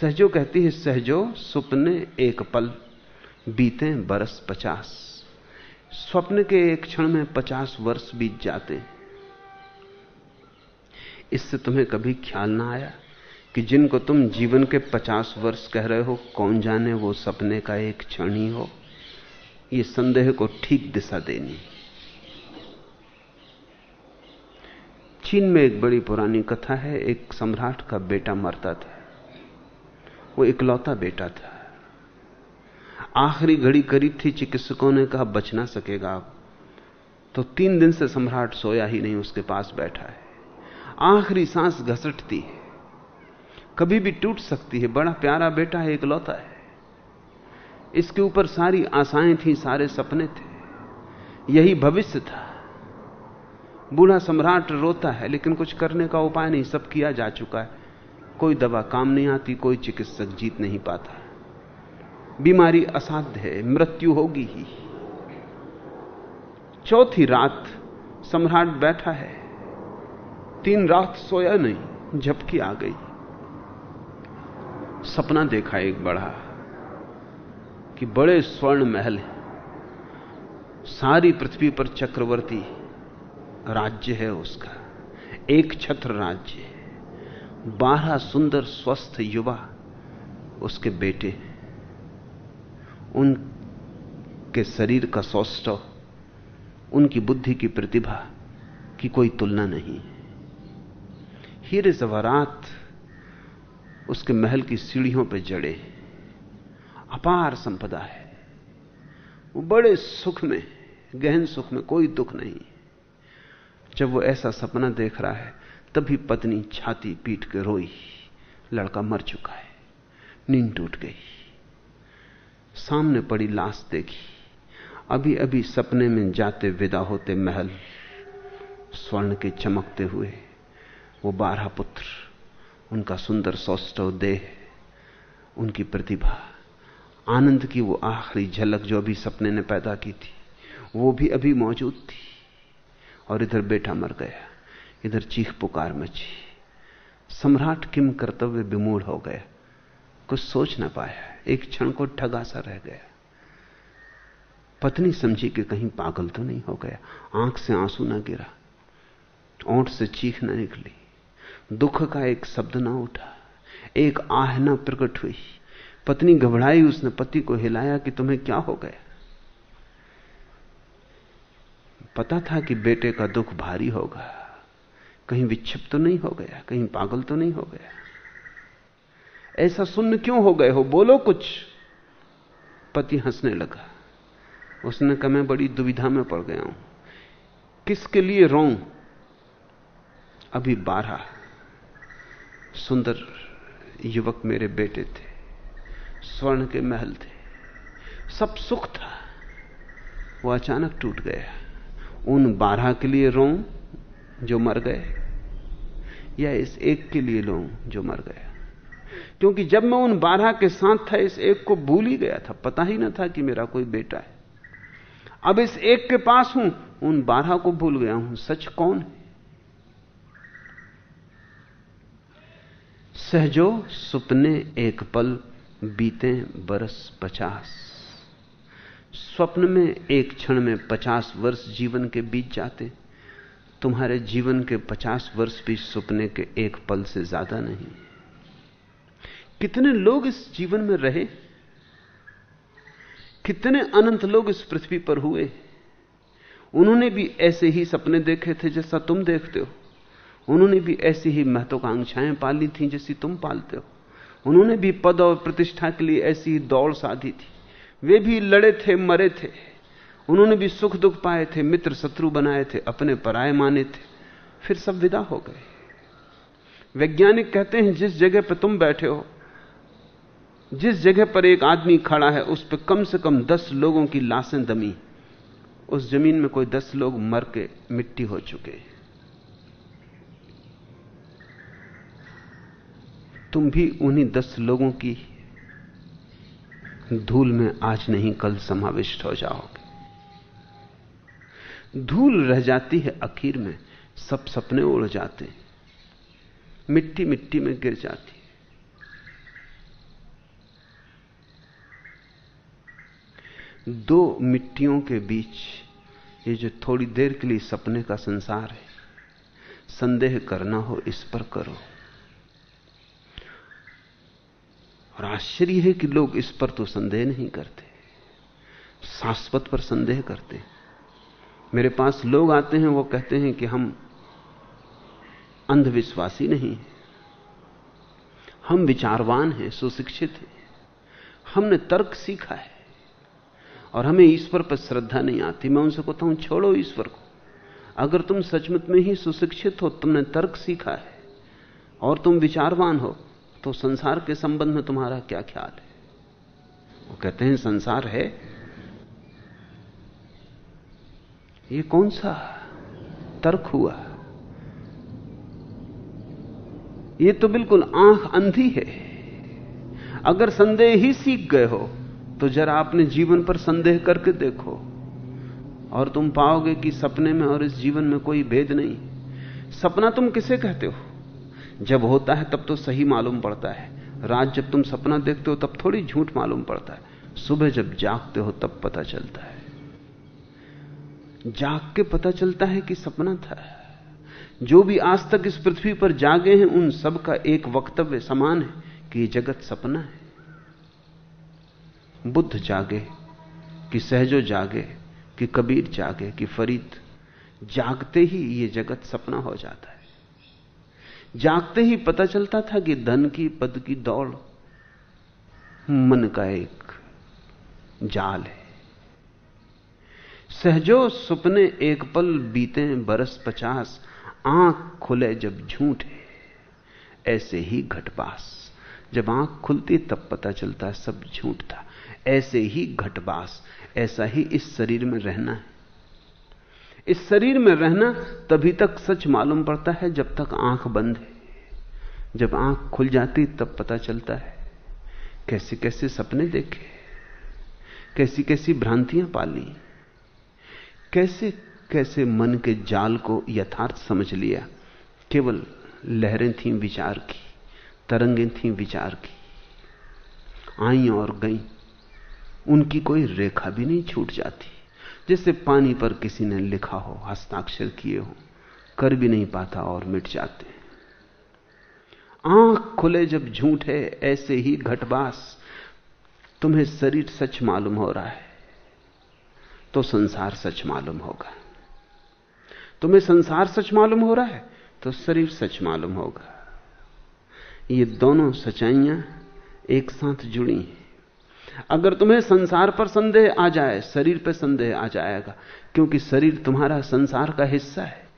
सहजो कहती है, सहजो सुपने एक पल, बीते बरस पचास। स्वप्न के एक क्षण में पचास वर्ष बीत जाते इससे तुम्हें कभी ख्याल ना आया? कि जिनको तुम जीवन के पचास वर्ष कह रहे हो, कौन जाने वो सपने का एक क्षण ही हो? ये संदेह को ठीक दिशा देनी। चीन में एक बड़ी पुरानी कथा है, एक सम्राट का बेटा मरता था। वो इकलौता बेटा था। आखिरी घड़ी करीब थी, चिकित्सकों ने कहा, बच ना सकेगा अब। तो तीन दिन से सम्राट सोया ही नहीं, उसके पास बैठा है। आखिरी सांस घसटती है। कभी भी टूट सकती है। बड़ा प्यारा बेटा है, इकलौता है। इसके ऊपर सारी आशाएँ थी, सारे सपने थे। यही भविष्य था। बूढ़ा सम्राट रोता है, लेकिन कुछ करने का उपाय नहीं, सब किया जा चुका है। कोई दवा काम नहीं आती, कोई चिकित्सक जीत नहीं पाता। बीमारी असाध्य है, मृत्यु होगी ही। चौथी रात सम्राट बैठा है। तीन रात सोया नहीं, झपकी आ गई। सपना देखा एक बड़ा कि बड़े स्वर्ण महल है। सारी पृथ्वी पर चक्रवर्ती राज्य है उसका। एक छत्र राज्य है। बारह सुंदर स्वस्थ युवा उसके बेटे उनके शरीर का सौष्ठव, उनकी बुद्धि की प्रतिभा की कोई तुलना नहीं हीरे जवारात उसके महल की सीढ़ियों पर जड़े अपार संपदा है। वो बड़े सुख में, गहन सुख में कोई दुख नहीं। जब वो ऐसा सपना देख रहा है, तभी पत्नी छाती पीट के रोई। लड़का मर चुका है। नींद टूट गई। सामने पड़ी लाश देखी। अभी अभी सपने में जाते विदा होते महल। स्वर्ण के चमकते हुए वो बारह पुत्र। उनका सुंदर सौष्ठव देह, उनकी प्रतिभा, आनंद की वो आखिरी झलक जो अभी सपने ने पैदा की थी, वो भी अभी मौजूद थी। और इधर बेटा मर गया, इधर चीख पुकार मची। सम्राट किम कर्तव्य विमूढ़ हो गया, कुछ सोच ना पाया, एक क्षण को ठगा सा रह गया। पत्नी समझी कि कहीं पागल तो नहीं हो गया, आँख से आँसू ना गिरा ओंठ से चीख ना निकली। दुख का एक शब्द ना उठा। एक आह ना प्रकट हुई। पत्नी घबराई, उसने पति को हिलाया कि तुम्हें क्या हो गया? पता था कि बेटे का दुख भारी होगा। कहीं विक्षिप्त तो नहीं हो गया, कहीं पागल तो नहीं हो गया। ऐसा सुन्न क्यों हो गए हो? बोलो कुछ। पति हंसने लगा। उसने कहा, मैं बड़ी दुविधा में पड़ गया हूँ। किसके लिए रो अभी बारह। सुंदर युवक मेरे बेटे थे, स्वर्ण के महल थे। सब सुख था। वो अचानक टूट गया। उन बारह के लिए रो जो मर गए, या इस एक के लिए रो जो मर गया? क्योंकि जब मैं उन बारह के साथ था, इस एक को भूल ही गया था। पता ही ना था कि मेरा कोई बेटा है। अब इस एक के पास हूँ, उन बारह को भूल गया हूँ। सच कौन है? सहजो सुपने एक पल, बीते बरस पचास। स्वप्न में एक क्षण में पचास वर्ष जीवन के बीत जाते। तुम्हारे जीवन के पचास वर्ष भी सुपने के एक पल से ज़्यादा नहीं। कितने लोग इस जीवन में रहे? कितने अनंत लोग इस पृथ्वी पर हुए? उन्होंने भी ऐसे ही सपने देखे थे जैसा तुम देखते हो। उन्होंने भी ऐसी ही महत्वाकांक्षाएँ पाली थी जैसी तुम पालते हो। उन्होंने भी पद और प्रतिष्ठा के लिए ऐसी ही दौड़ साधी थी। वे भी लड़े थे, मरे थे। उन्होंने भी सुख दुख पाए थे, मित्र शत्रु बनाए थे, अपने पराये माने थे। फिर सब विदा हो गए। वैज्ञानिक कहते हैं, जिस जगह पर तुम बैठे हो, जिस जगह पर एक आदमी खड़ा है, उस पर कम से कम दस लोगों की लाशें दमी। उस ज़मीन में कोई दस लोग मर के मिट्टी हो चुके तुम भी उन्हीं दस लोगों की धूल में आज नहीं, कल समाविष्ट हो जाओगे। धूल रह जाती है आखिर में, सब सपने उड़ जाते हैं। मिट्टी मिट्टी में गिर जाती है। दो मिट्टियों के बीच, ये जो थोड़ी देर के लिए सपने का संसार है, संदेह करना हो, इस पर करो। और आश्चर्य है कि लोग इस पर तो संदेह नहीं करते। शाश्वत पर संदेह करते। मेरे पास लोग आते हैं, वो कहते हैं कि हम अंधविश्वासी नहीं हम विचारवान हैं, सुशिक्षित हैं। हमने तर्क सीखा है। और हमें ईश्वर पर श्रद्धा नहीं आती। मैं उनसे कहता हूँ, छोड़ो ईश्वर को। अगर तुम सचमुच में ही सुशिक्षित हो, तुमने तर्क सीखा है और तुम विचारवान हो तो संसार के संबंध में तुम्हारा क्या ख्याल है? वो कहते हैं, संसार है। ये कौन सा तर्क हुआ? ये तो बिल्कुल आँख अंधी है। अगर संदेह ही सीख गए हो तो जरा अपने जीवन पर संदेह करके देखो। और तुम पाओगे कि सपने में और इस जीवन में कोई भेद नहीं। सपना तुम किसे कहते हो? जब होता है तब तो सही मालूम पड़ता है। रात जब तुम सपना देखते हो तब थोड़ी झूठ मालूम पड़ता है। सुबह जब जागते हो तब पता चलता है। जाग के पता चलता है कि सपना था। जो भी आज तक इस पृथ्वी पर जागे हैं, उन सब का एक वक्तव्य समान है कि यह जगत सपना है। बुद्ध जागे कि सहजो जागे कि कबीर जागे कि फरीद। जागते ही ये जगत सपना हो जाता है। जागते ही पता चलता था कि धन की पद की दौड़ मन का एक जाल है। सहजो सुपने एक पल बीते बरस पचास, आँख खुले जब झूठ ऐसे ही घटबास जब आँख खुलती तब पता चलता सब झूठ था, ऐसे ही घटबास ऐसा ही इस शरीर में रहना है। इस शरीर में रहना तभी तक सच मालूम पड़ता है जब तक आँख बंद है। जब आँख खुल जाती तब पता चलता है कैसे कैसे सपने देखे कैसी कैसी भ्रांतियाँ पाली कैसे कैसे मन के जाल को यथार्थ समझ लिया। केवल लहरें थीं विचार की, तरंगें थीं विचार की, आई और गई, उनकी कोई रेखा भी नहीं छूट जाती। जैसे पानी पर किसी ने लिखा हो, हस्ताक्षर किए हो, कर भी नहीं पाता और मिट जाते। आँख खुले जब झूठ है, ऐसे ही घटबास। तुम्हें शरीर सच मालूम हो रहा है तो संसार सच मालूम होगा। तुम्हें संसार सच मालूम हो रहा है तो शरीर सच मालूम होगा। ये दोनों सच्चाइयाँ एक साथ जुड़ी हैं। अगर तुम्हें संसार पर संदेह आ जाए, शरीर पर संदेह आ जाएगा, क्योंकि शरीर तुम्हारा संसार का हिस्सा है।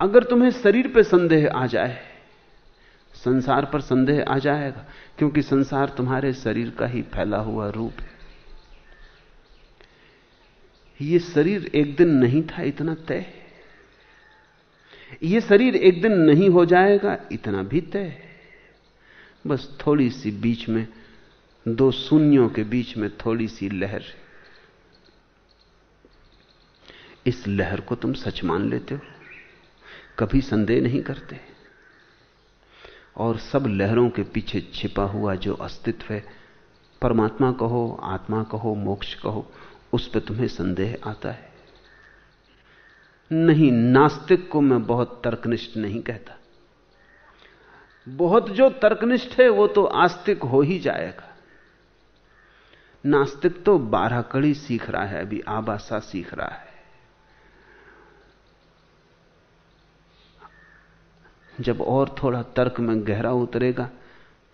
अगर तुम्हें शरीर पर संदेह आ जाए, संसार पर संदेह आ जाएगा, क्योंकि संसार तुम्हारे शरीर का ही फैला हुआ रूप है। यह शरीर एक दिन नहीं था, इतना तय यह शरीर एक दिन नहीं हो जाएगा, इतना भी तय बस थोड़ी सी बीच में दो शून्यों के बीच में थोड़ी सी लहर। इस लहर को तुम सच मान लेते हो। कभी संदेह नहीं करते। और सब लहरों के पीछे छिपा हुआ जो अस्तित्व है, परमात्मा कहो, आत्मा कहो, मोक्ष कहो, उस पर तुम्हें संदेह आता है। नहीं, नास्तिक को मैं बहुत तर्कनिष्ठ नहीं कहता। बहुत जो तर्कनिष्ठ है, वो तो आस्तिक हो ही जाएगा। नास्तिक तो बारह कड़ी सीख रहा है, अभी आबासा सीख रहा है। जब और थोड़ा तर्क में गहरा उतरेगा,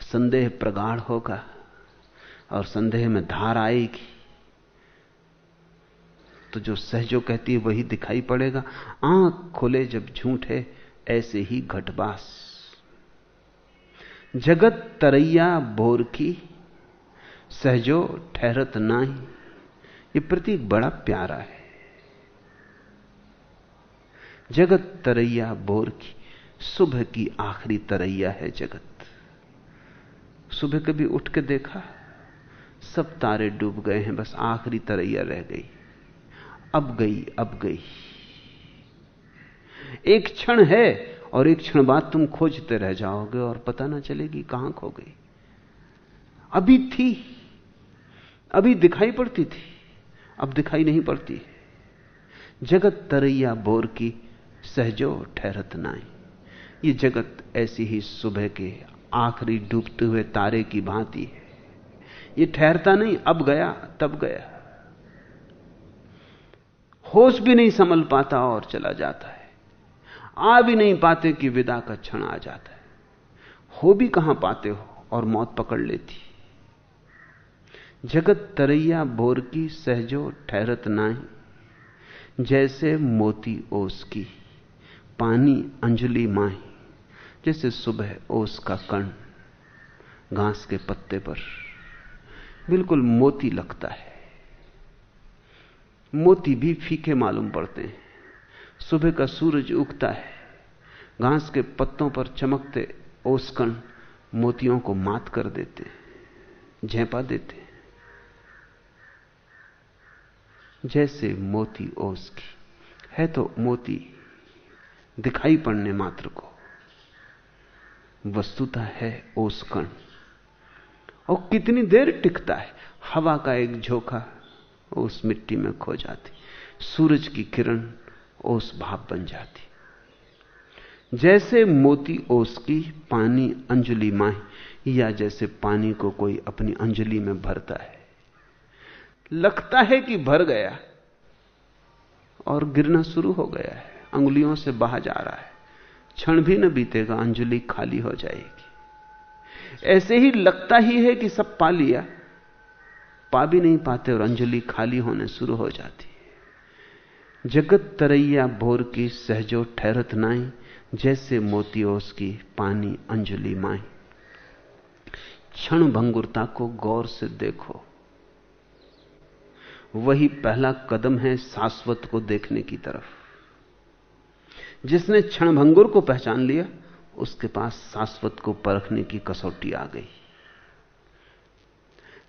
संदेह प्रगाढ़ होगा और संदेह में धार आएगी तो जो सहजो कहती है वही दिखाई पड़ेगा। आँख खोले जब झूठ है, ऐसे ही घटबास। जगत तरैया बोर की सहजो ठहरत नाही. ये प्रतीक बड़ा प्यारा है। जगत तरैया बोर की, सुबह की आखिरी तरैया है जगत। सुबह कभी उठ के देखा, सब तारे डूब गए हैं, बस आखिरी तरैया रह गई। अब गई अब गई। एक क्षण है और एक क्षण बाद तुम खोजते रह जाओगे और पता ना चलेगी कहाँ खो गई। अभी थी। अभी दिखाई पड़ती थी, अब दिखाई नहीं पड़ती जगत तरैया बोर की सहजो ठहरत नाई। ये जगत ऐसी ही सुबह के आखिरी डूबते हुए तारे की भांति है। ये ठहरता नहीं, अब गया, तब गया। होश भी नहीं संभल पाता और चला जाता है। आ भी नहीं पाते कि विदा का क्षण आ जाता है। हो भी कहाँ पाते हो और मौत पकड़ लेती जगत तरैया बोर की सहजो ठहरत नाही। जैसे मोती ओस की, पानी अंजलि माही, जैसे सुबह ओस का कण घास के पत्ते पर। बिल्कुल मोती लगता है। मोती भी फीके मालूम पड़ते हैं। सुबह का सूरज उगता है। घास के पत्तों पर चमकते ओस कण मोतियों को मात कर देते झेपा देते जैसे मोती ओस की। है तो मोती दिखाई पड़ने मात्र को। वस्तुता है ओस कण। और कितनी देर टिकता है, हवा का एक झोंका उस मिट्टी में खो जाती, सूरज की किरण ओस भाप बन जाती। जैसे मोती ओस की पानी अंजलि माही, या जैसे पानी को कोई अपनी अंजलि में भरता है लगता है कि भर गया और गिरना शुरू हो गया है। अंगुलियों से बहा जा रहा है। क्षण भी न बीतेगा, अंजलि खाली हो जाएगी। ऐसे ही लगता ही है कि सब पा लिया। पा भी नहीं पाते और अंजलि खाली होने शुरू हो जाती है। जगत तरैया भोर की सहजो ठहरत नाई, जैसे मोतियोस की पानी अंजलि माई। क्षण भंगुरता को गौर से देखो वही पहला कदम है शाश्वत को देखने की तरफ़। जिसने क्षण भंगुर को पहचान लिया, उसके पास शाश्वत को परखने की कसौटी आ गई।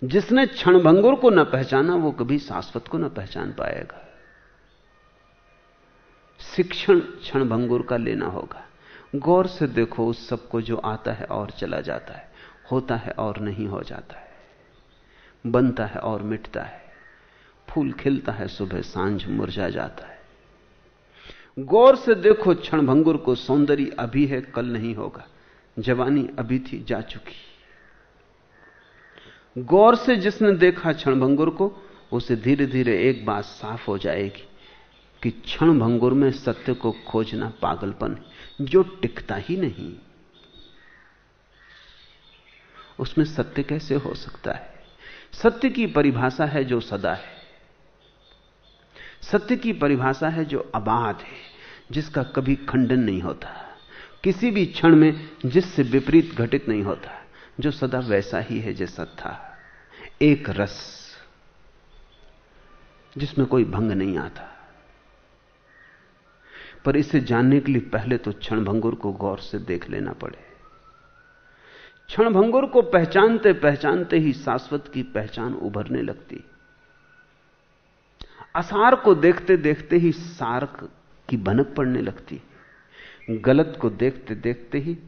जिसने क्षण भंगुर को न पहचाना, वो कभी शाश्वत को न पहचान पाएगा। शिक्षण क्षण भंगुर का लेना होगा। गौर से देखो, उस सबको जो आता है और चला जाता है, होता है और नहीं हो जाता है, बनता है और मिटता है। फूल खिलता है, सुबह साँझ मुरझा जाता है। गौर से देखो क्षण भंगुर को सौंदर्य अभी है, कल नहीं होगा। जवानी अभी थी, जा चुकी। गौर से जिसने देखा क्षण भंगुर को, उसे धीरे धीरे एक बात साफ़ हो जाएगी कि क्षण भंगुर में सत्य को खोजना पागलपन जो टिकता ही नहीं। उसमें सत्य कैसे हो सकता है? सत्य की परिभाषा है जो सदा है। सत्य की परिभाषा है जो अबाध है, जिसका कभी खंडन नहीं होता। किसी भी क्षण में जिससे विपरीत घटित नहीं होता, जो सदा वैसा ही है जैसा था। एक रस, जिसमें कोई भंग नहीं आता। पर इसे जानने के लिए पहले तो क्षण भंगुर को गौर से देख लेना पड़े। क्षण भंगुर को पहचानते पहचानते ही शाश्वत की पहचान उभरने लगती। असार को देखते देखते ही सार की भनक पड़ने लगती गलत को देखते देखते ही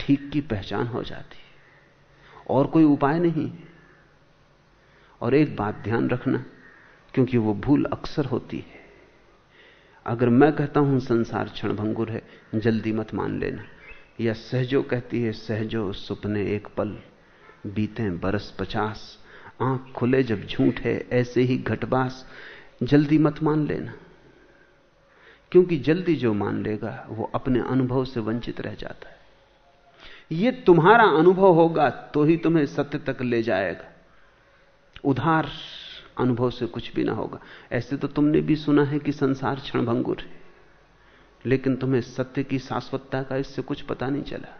ठीक की पहचान हो जाती और कोई उपाय नहीं। और एक बात ध्यान रखना, क्योंकि वो भूल अक्सर होती है। अगर मैं कहता हूँ संसार क्षण भंगुर है, जल्दी मत मान लेना। या सहजो कहती है, सहजो सुपने एक पल, बीते बरस पचास। आँख खुले जब झूठ है, ऐसे ही घटबास। जल्दी मत मान लेना। क्योंकि जल्दी जो मान लेगा, वो अपने अनुभव से वंचित रह जाता है। ये तुम्हारा अनुभव होगा तो ही तुम्हें सत्य तक ले जाएगा। उधार अनुभव से कुछ भी ना होगा। ऐसे तो तुमने भी सुना है कि संसार क्षण भंगुर है। लेकिन तुम्हें सत्य की शाश्वतता का इससे कुछ पता नहीं चला।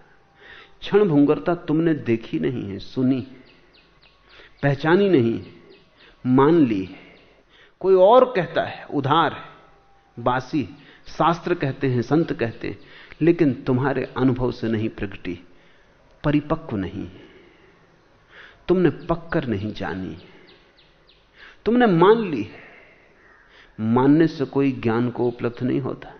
क्षण भंगुरता तुमने देखी नहीं है, सुनी पहचानी नहीं मान ली है। कोई और कहता है, उधार है। बासी शास्त्र कहते हैं, संत कहते हैं, लेकिन तुम्हारे अनुभव से नहीं प्रगटी, परिपक्व नहीं तुमने पक्कर नहीं जानी तुमने मान ली है। मानने से कोई ज्ञान को उपलब्ध नहीं होता।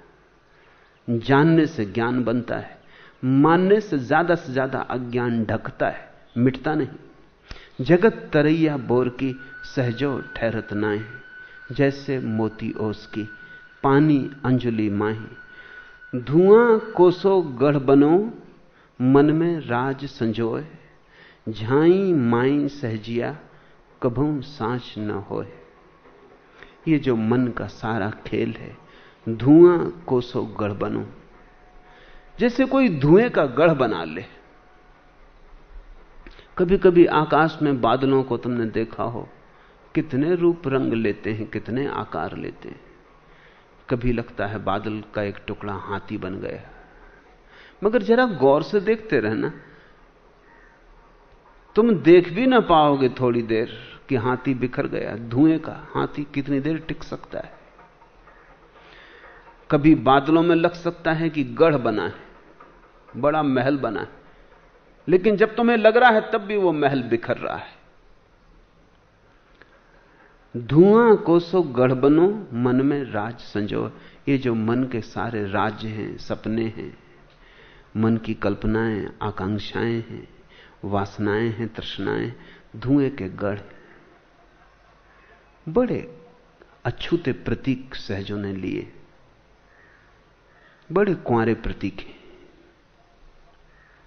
जानने से ज्ञान बनता है। मानने से ज़्यादा से ज़्यादा अज्ञान ढकता है, मिटता नहीं। जगत तरैया बोर की सहजो ठहरत नाए जैसे मोती ओस की पानी अंजलि माही। धुआँ कोसो गढ़ बनो, मन में राज संजोए। झाई माई सहजिया, कभू सांच न होए। ये जो मन का सारा खेल है, धुआँ कोसो गढ़ बनो। जैसे कोई धुएँ का गढ़ बना ले कभी कभी आकाश में बादलों को तुमने देखा हो। कितने रूप रंग लेते हैं, कितने आकार लेते हैं। कभी लगता है बादल का एक टुकड़ा हाथी बन गया। मगर जरा गौर से देखते रहना। तुम देख भी ना पाओगे थोड़ी देर कि हाथी बिखर गया। धुएँ का हाथी कितनी देर टिक सकता है। कभी बादलों में लग सकता है कि गढ़ बना है, बड़ा महल बना है। लेकिन जब तुम्हें लग रहा है तब भी वो महल बिखर रहा है। धुआँ कोसो गढ़ बनो, मन में राज संजो। ये जो मन के सारे राज्य हैं, सपने हैं, मन की कल्पनाएँ, आकांक्षाएँ हैं, वासनाएँ हैं, तृष्णाएँ, धुएँ के गढ़ बड़े अछूते प्रतीक सहजों ने लिए, बड़े कुआरे प्रतीक हैं।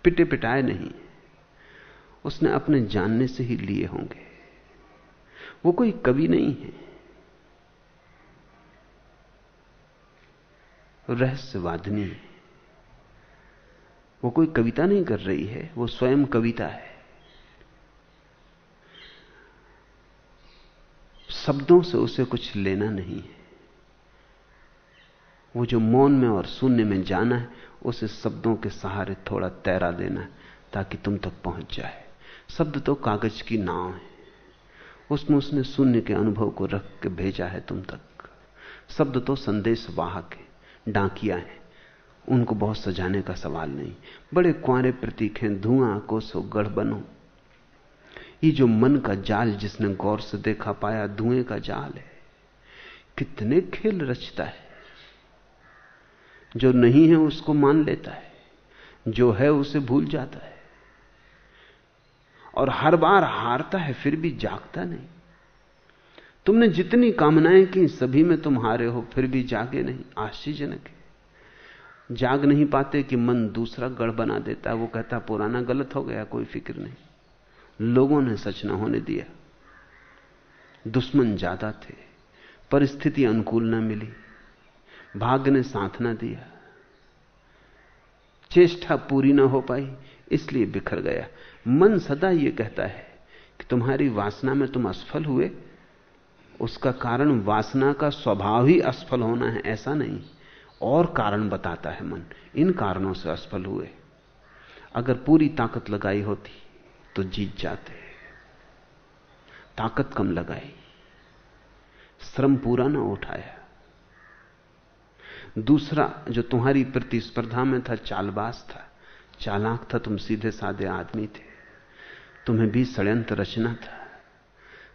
पिटे पिटाए नहीं। उसने अपने जानने से ही लिए होंगे। वो कोई कवि नहीं है। रहस्यवादिनी। है वो कोई कविता नहीं कर रही है, वो स्वयं कविता है। शब्दों से उसे कुछ लेना नहीं है। वो जो मौन में और शून्य में जाना है उसे शब्दों के सहारे थोड़ा तैरा है ताकि तुम तक पहुँच जाए। शब्द तो कागज़ की नाव है। उसमें उसने शून्य के अनुभव को रख के भेजा है तुम तक। शब्द तो संदेश वाहक है, डांकिया है। उनको बहुत सजाने का सवाल नहीं। बड़े कुआरे प्रतीक हैं, धुआँ को सो गढ़ बनो ये जो मन का जाल जिसने गौर से देखा पाया, धुएँ का जाल है। कितने खेल रचता है। जो नहीं है उसको मान लेता है, जो है उसे भूल जाता है। और हर बार हारता है, फिर भी जागता नहीं। तुमने जितनी कामनाएँ की, सभी में तुम हारे हो, फिर भी जागे नहीं। आश्चर्यजनक है। जाग नहीं पाते कि मन दूसरा गढ़ बना देता है। वो कहता, पुराना गलत हो गया, कोई फ़िक्र नहीं। लोगों ने सच ना होने दिया। दुश्मन ज़्यादा थे, परिस्थिति अनुकूल न मिली। भाग्य ने साथ ना दिया चेष्टा पूरी ना हो पाई, इसलिए बिखर गया। मन सदा यह कहता है कि तुम्हारी वासना में तुम असफल हुए। उसका कारण वासना का स्वभाव ही असफल होना है, ऐसा नहीं। और कारण बताता है मन, इन कारणों से असफल हुए। अगर पूरी ताकत लगाई होती तो जीत जाते। ताकत कम लगाई। श्रम पूरा ना उठाया। दूसरा जो तुम्हारी प्रतिस्पर्धा में था, चालबाज था, चालाक था, तुम सीधे साधे आदमी थे। तुम्हें भी षड्यंत्र रचना था।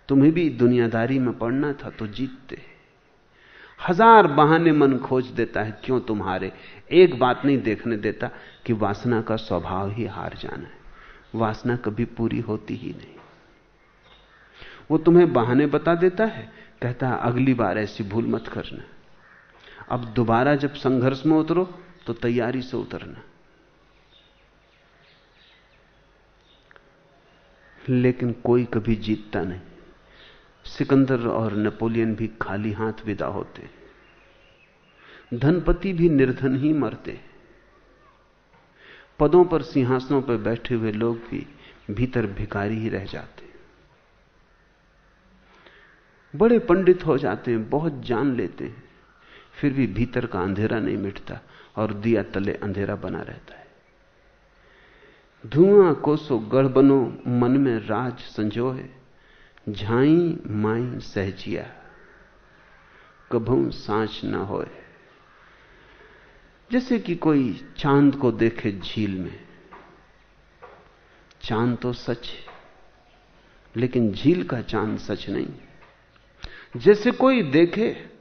तुम्हें भी दुनियादारी में पड़ना था तो जीतते। हज़ार बहाने मन खोज देता है, क्यों तुम्हारे? एक बात नहीं देखने देता कि वासना का स्वभाव ही हार जाना है। वासना कभी पूरी होती ही नहीं। वो तुम्हें बहाने बता देता है, कहता है, अगली बार ऐसी भूल मत करना। अब दोबारा जब संघर्ष में उतरो तो तैयारी से उतरना। लेकिन कोई कभी जीतता नहीं। सिकंदर और नेपोलियन भी खाली हाथ विदा होते। धनपति भी निर्धन ही मरते। पदों पर सिंहासनों पर बैठे हुए लोग भी भीतर भिकारी ही रह जाते। बड़े पंडित हो जाते हैं, बहुत जान लेते हैं। फिर भी भीतर का अंधेरा नहीं मिटता और दिया तले अंधेरा बना रहता है। धुआँ कोसो गढ़ बनो, मन में राज संजोए, झाई माई सहजिया, कभू सांच ना होए। जैसे कि कोई चाँद को देखे झील में। चाँद तो सच लेकिन झील का चाँद सच नहीं। जैसे कोई देखे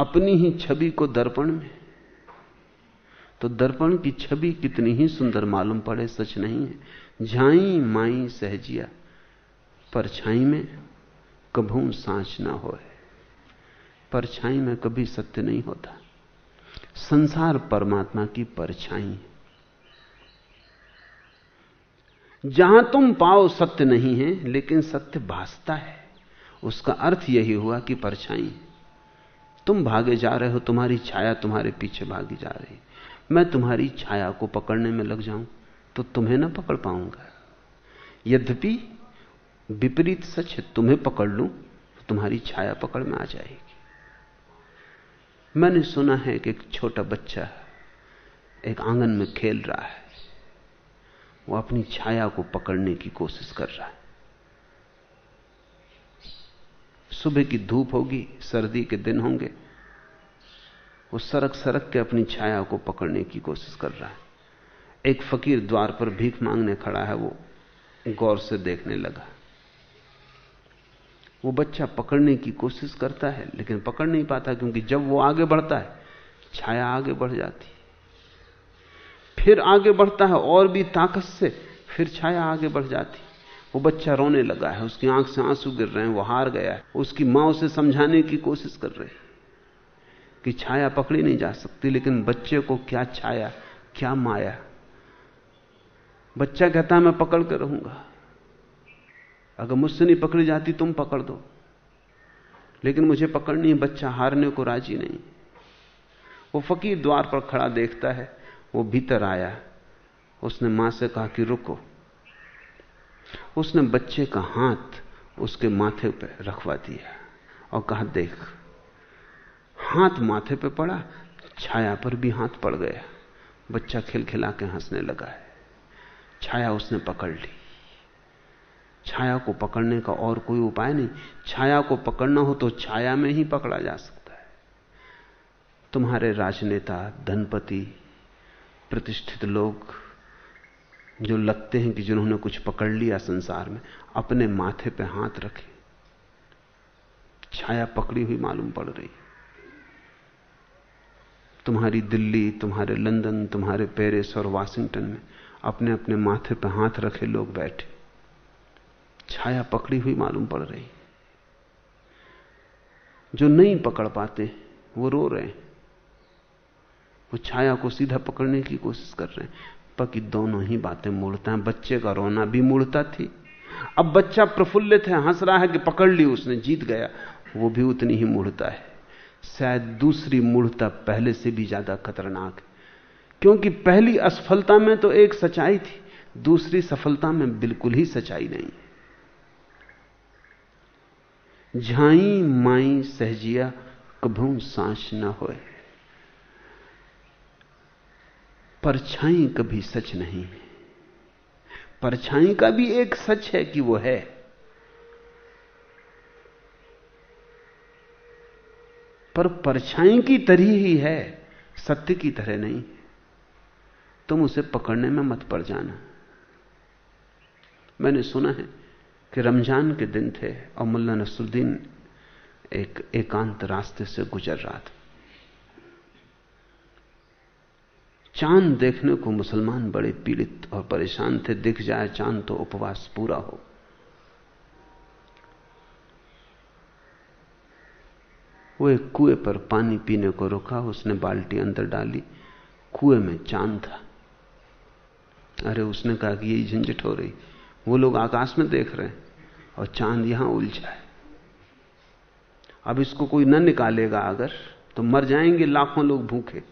अपनी ही छवि को दर्पण में। तो दर्पण की छवि कितनी ही सुंदर मालूम पड़े, सच नहीं है। झाई माई सहजिया, परछाई में कभू सांच ना होए। परछाई में कभी सत्य नहीं होता। संसार परमात्मा की परछाई जहाँ तुम पाओ सत्य नहीं है, लेकिन सत्य भासता है। उसका अर्थ यही हुआ कि परछाई तुम भागे जा रहे हो, तुम्हारी छाया तुम्हारे पीछे भागी जा रही। मैं तुम्हारी छाया को पकड़ने में लग जाऊँ तो तुम्हें ना पकड़ पाऊँगा। यद्यपि विपरीत सच तुम्हें पकड़ लूँ तो तुम्हारी छाया पकड़ में आ जाएगी। मैंने सुना है कि एक छोटा बच्चा एक आँगन में खेल रहा है। वो अपनी छाया को पकड़ने की कोशिश कर रहा है। सुबह की धूप होगी, सर्दी के दिन होंगे। वो सरक सरक के अपनी छाया को पकड़ने की कोशिश कर रहा है। एक फकीर द्वार पर भीख मांगने खड़ा है, वो गौर से देखने लगा। वो बच्चा पकड़ने की कोशिश करता है, लेकिन पकड़ नहीं पाता क्योंकि जब वो आगे बढ़ता है, छाया आगे बढ़ जाती फिर आगे बढ़ता है और भी ताकत से, फिर छाया आगे बढ़ जाती वो बच्चा रोने लगा है, उसकी आँख से आँसू गिर रहे हैं, वो हार गया है। उसकी माँ उसे समझाने की कोशिश कर रही कि छाया पकड़ी नहीं जा सकती, लेकिन बच्चे को क्या छाया, क्या माया। बच्चा कहता है, मैं पकड़ कर रहूँगा। अगर मुझसे नहीं पकड़ी जाती, तुम पकड़ दो। लेकिन मुझे पकड़नी है, बच्चा हारने को राज़ी नहीं वो फकीर द्वार पर खड़ा देखता है, वो भीतर आया। उसने माँ से कहा कि, रुको। उसने बच्चे का हाथ उसके माथे पर रखवा दिया और कहा, देख, हाथ माथे पे पड़ा, छाया पर भी हाथ पड़ गया। बच्चा खिलखिला के हंसने लगा है। छाया उसने पकड़ ली। छाया को पकड़ने का और कोई उपाय नहीं। छाया को पकड़ना हो तो छाया में ही पकड़ा जा सकता है। तुम्हारे राजनेता, धनपति, प्रतिष्ठित लोग जो लगते हैं कि जिन्होंने कुछ पकड़ लिया संसार में, अपने माथे पे हाथ रखे। छाया पकड़ी हुई मालूम पड़ रही तुम्हारी दिल्ली, तुम्हारे लंदन, तुम्हारे पेरिस और वाशिंगटन में अपने अपने माथे पे हाथ रखे लोग बैठे। छाया पकड़ी हुई मालूम पड़ रही जो नहीं पकड़ पाते, वो रो रहे हैं। वो छाया को सीधा पकड़ने की कोशिश कर रहे हैं। पकी दोनों ही बातें मूर्ता हैं। बच्चे का रोना भी मूर्ता थी। अब बच्चा प्रफुल्लित है, हंस रहा है कि पकड़ ली, उसने जीत गया। वो भी उतनी ही मूर्ता है। शायद दूसरी मूर्ता पहले से भी ज़्यादा खतरनाक है। क्योंकि पहली असफलता में तो एक सच्चाई थी, दूसरी सफलता में बिल्कुल ही सच्चाई नहीं झाई माई सहजिया, कभू सांस न होए। परछाई कभी सच नहीं है। परछाई का भी एक सच है कि वो है। पर परछाई की तरह ही है, सत्य की तरह नहीं। तुम उसे पकड़ने में मत पड़ जाना। मैंने सुना है कि रमज़ान के दिन थे और मुल्ला नसरुद्दीन एक एकांत रास्ते से गुजर रहा था। चाँद देखने को मुसलमान बड़े पीड़ित और परेशान थे, दिख जाए चाँद तो उपवास पूरा हो। वो एक कुएँ पर पानी पीने को रुका, उसने बाल्टी अंदर डाली, कुएँ में चाँद था। अरे, उसने कहा कि यही झंझट हो रही, वो लोग आकाश में देख रहे हैं और चाँद यहाँ उलझा है। अब इसको कोई न निकालेगा अगर तो मर जाएँगे लाखों लोग भूखे।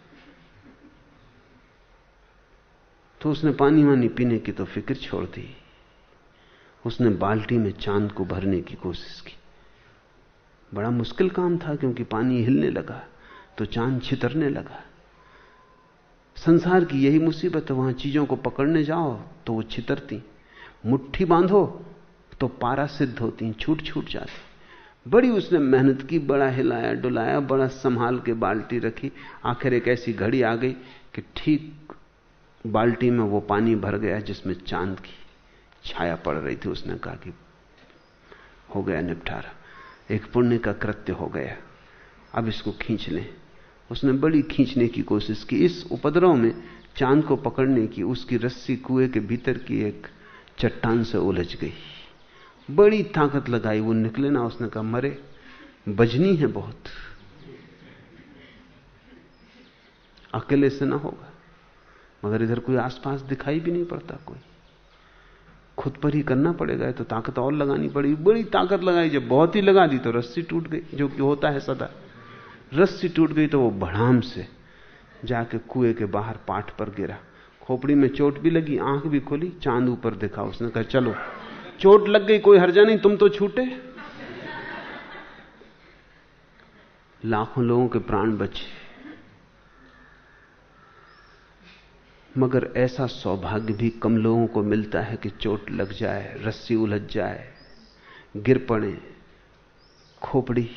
तो उसने पानी वानी पीने की तो फ़िक्र छोड़ दी। उसने बाल्टी में चाँद को भरने की कोशिश की। बड़ा मुश्किल काम था क्योंकि पानी हिलने लगा तो चाँद छितरने लगा। संसार की यही मुसीबत है, वहाँ चीज़ों को पकड़ने जाओ तो वो छितरती। मुट्ठी बांधो तो पारा सिद्ध होती, छूट छूट जाती। बड़ी उसने मेहनत की, बड़ा हिलाया डुलाया, बड़ा संभाल के बाल्टी रखी। आखिर एक ऐसी घड़ी आ गई कि ठीक बाल्टी में वो पानी भर गया जिसमें चाँद की छाया पड़ रही थी। उसने कहा कि हो गया निपटारा। एक पुण्य का कृत्य हो गया। अब इसको खींच लें। उसने बड़ी खींचने की कोशिश की। इस उपद्रव में चाँद को पकड़ने की, उसकी रस्सी कुएँ के भीतर की एक चट्टान से उलझ गई। बड़ी ताकत लगाई वो निकले ना। उसने कहा, मरे, बजनी है बहुत। अकेले से ना होगा। मगर इधर कोई आसपास दिखाई भी नहीं पड़ता कोई। खुद पर ही करना पड़ेगा तो ताकत और लगानी पड़ेगी बड़ी ताकत लगाई, जब बहुत ही लगा दी तो रस्सी टूट गई, जो कि होता है सदा। रस्सी टूट गई तो वो भड़ाम से जाके कुएँ के बाहर पाठ पर गिरा। खोपड़ी में चोट भी लगी, आँख भी खोली, चाँद ऊपर देखा, उसने कहा, चलो, चोट लग गई, कोई हर्जा नहीं, तुम तो छूटे। लाखों लोगों के प्राण बचे। मगर ऐसा सौभाग्य भी कम लोगों को मिलता है कि चोट लग जाए, रस्सी उलझ जाए, गिर पड़े, खोपड़ी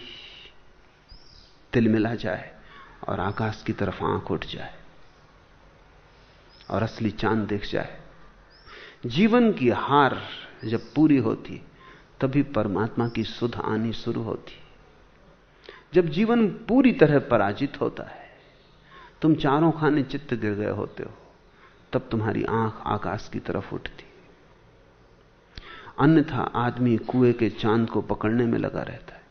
तिलमिला जाए और आकाश की तरफ़ आँख उठ जाए और असली चाँद देख जाए। जीवन की हार जब पूरी होती, तभी परमात्मा की सुध आनी शुरू होती। जब जीवन पूरी तरह पराजित होता है, तुम चारों खाने चित्त गिर गए होते हो। तब तुम्हारी आँख आकाश की तरफ़ उठती। अन्यथा आदमी कुएँ के चाँद को पकड़ने में लगा रहता है।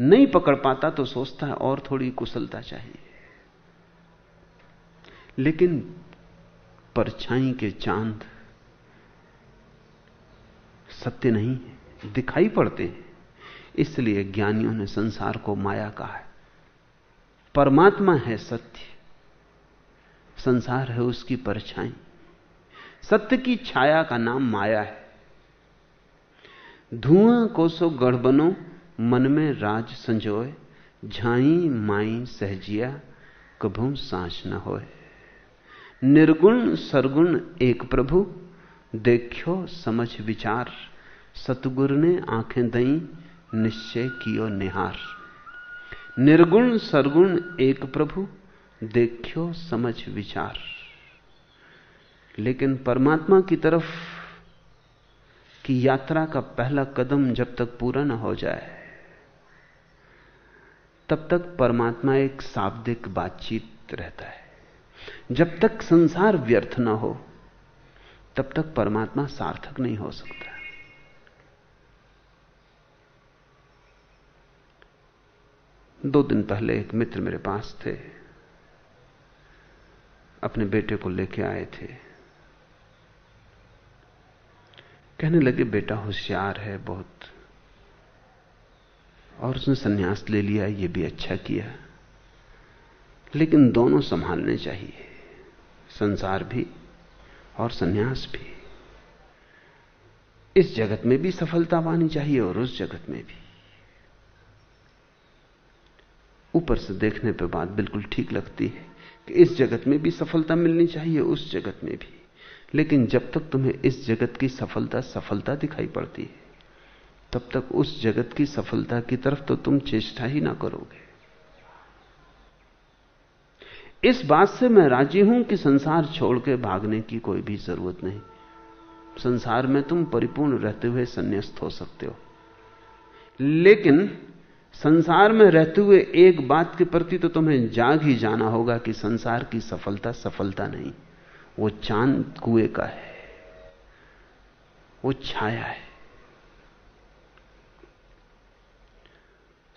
नहीं पकड़ पाता तो सोचता है और थोड़ी कुशलता चाहिए। लेकिन परछाई के चाँद सत्य नहीं है, दिखाई पड़ते हैं। इसलिए ज्ञानियों ने संसार को माया कहा है। परमात्मा है सत्य। संसार है उसकी परछाई। सत्य की छाया का नाम माया है। धुआँ को सो गढ़ बनो मन में राज संजोए, झाई माई सहजिया, कभू सांच न होए। निर्गुण सरगुण एक प्रभु देखो समझ विचार, सतगुरु ने आँखें दई, निश्चय कियो निहार। निर्गुण सरगुण एक प्रभु देखो समझ, विचार। लेकिन परमात्मा की तरफ़ की यात्रा का पहला कदम जब तक पूरा न हो जाए, तब तक परमात्मा एक शाब्दिक बातचीत रहता है। जब तक संसार व्यर्थ न हो, तब तक परमात्मा सार्थक नहीं हो सकता। दो दिन पहले एक मित्र मेरे पास थे। अपने बेटे को लेके आए थे। कहने लगे, बेटा होशियार है बहुत। और उसने सन्यास ले लिया, ये भी अच्छा किया। लेकिन दोनों संभालने चाहिए। संसार भी और सन्यास भी। इस जगत में भी सफलता पानी चाहिए और उस जगत में भी। ऊपर से देखने पर बात बिल्कुल ठीक लगती है। कि इस जगत में भी सफलता मिलनी चाहिए, उस जगत में भी। लेकिन जब तक तुम्हें इस जगत की सफलता सफलता दिखाई पड़ती है, तब तक उस जगत की सफलता की तरफ़ तो तुम चेष्टा ही ना करोगे। इस बात से मैं राज़ी हूँ कि संसार छोड़ के भागने की कोई भी ज़रूरत नहीं। संसार में तुम परिपूर्ण रहते हुए संन्यास्त हो सकते हो। लेकिन संसार में रहते हुए एक बात के प्रति तो तुम्हें जाग ही जाना होगा कि संसार की सफलता सफलता नहीं, वो चाँद कुएँ का है, वो छाया है।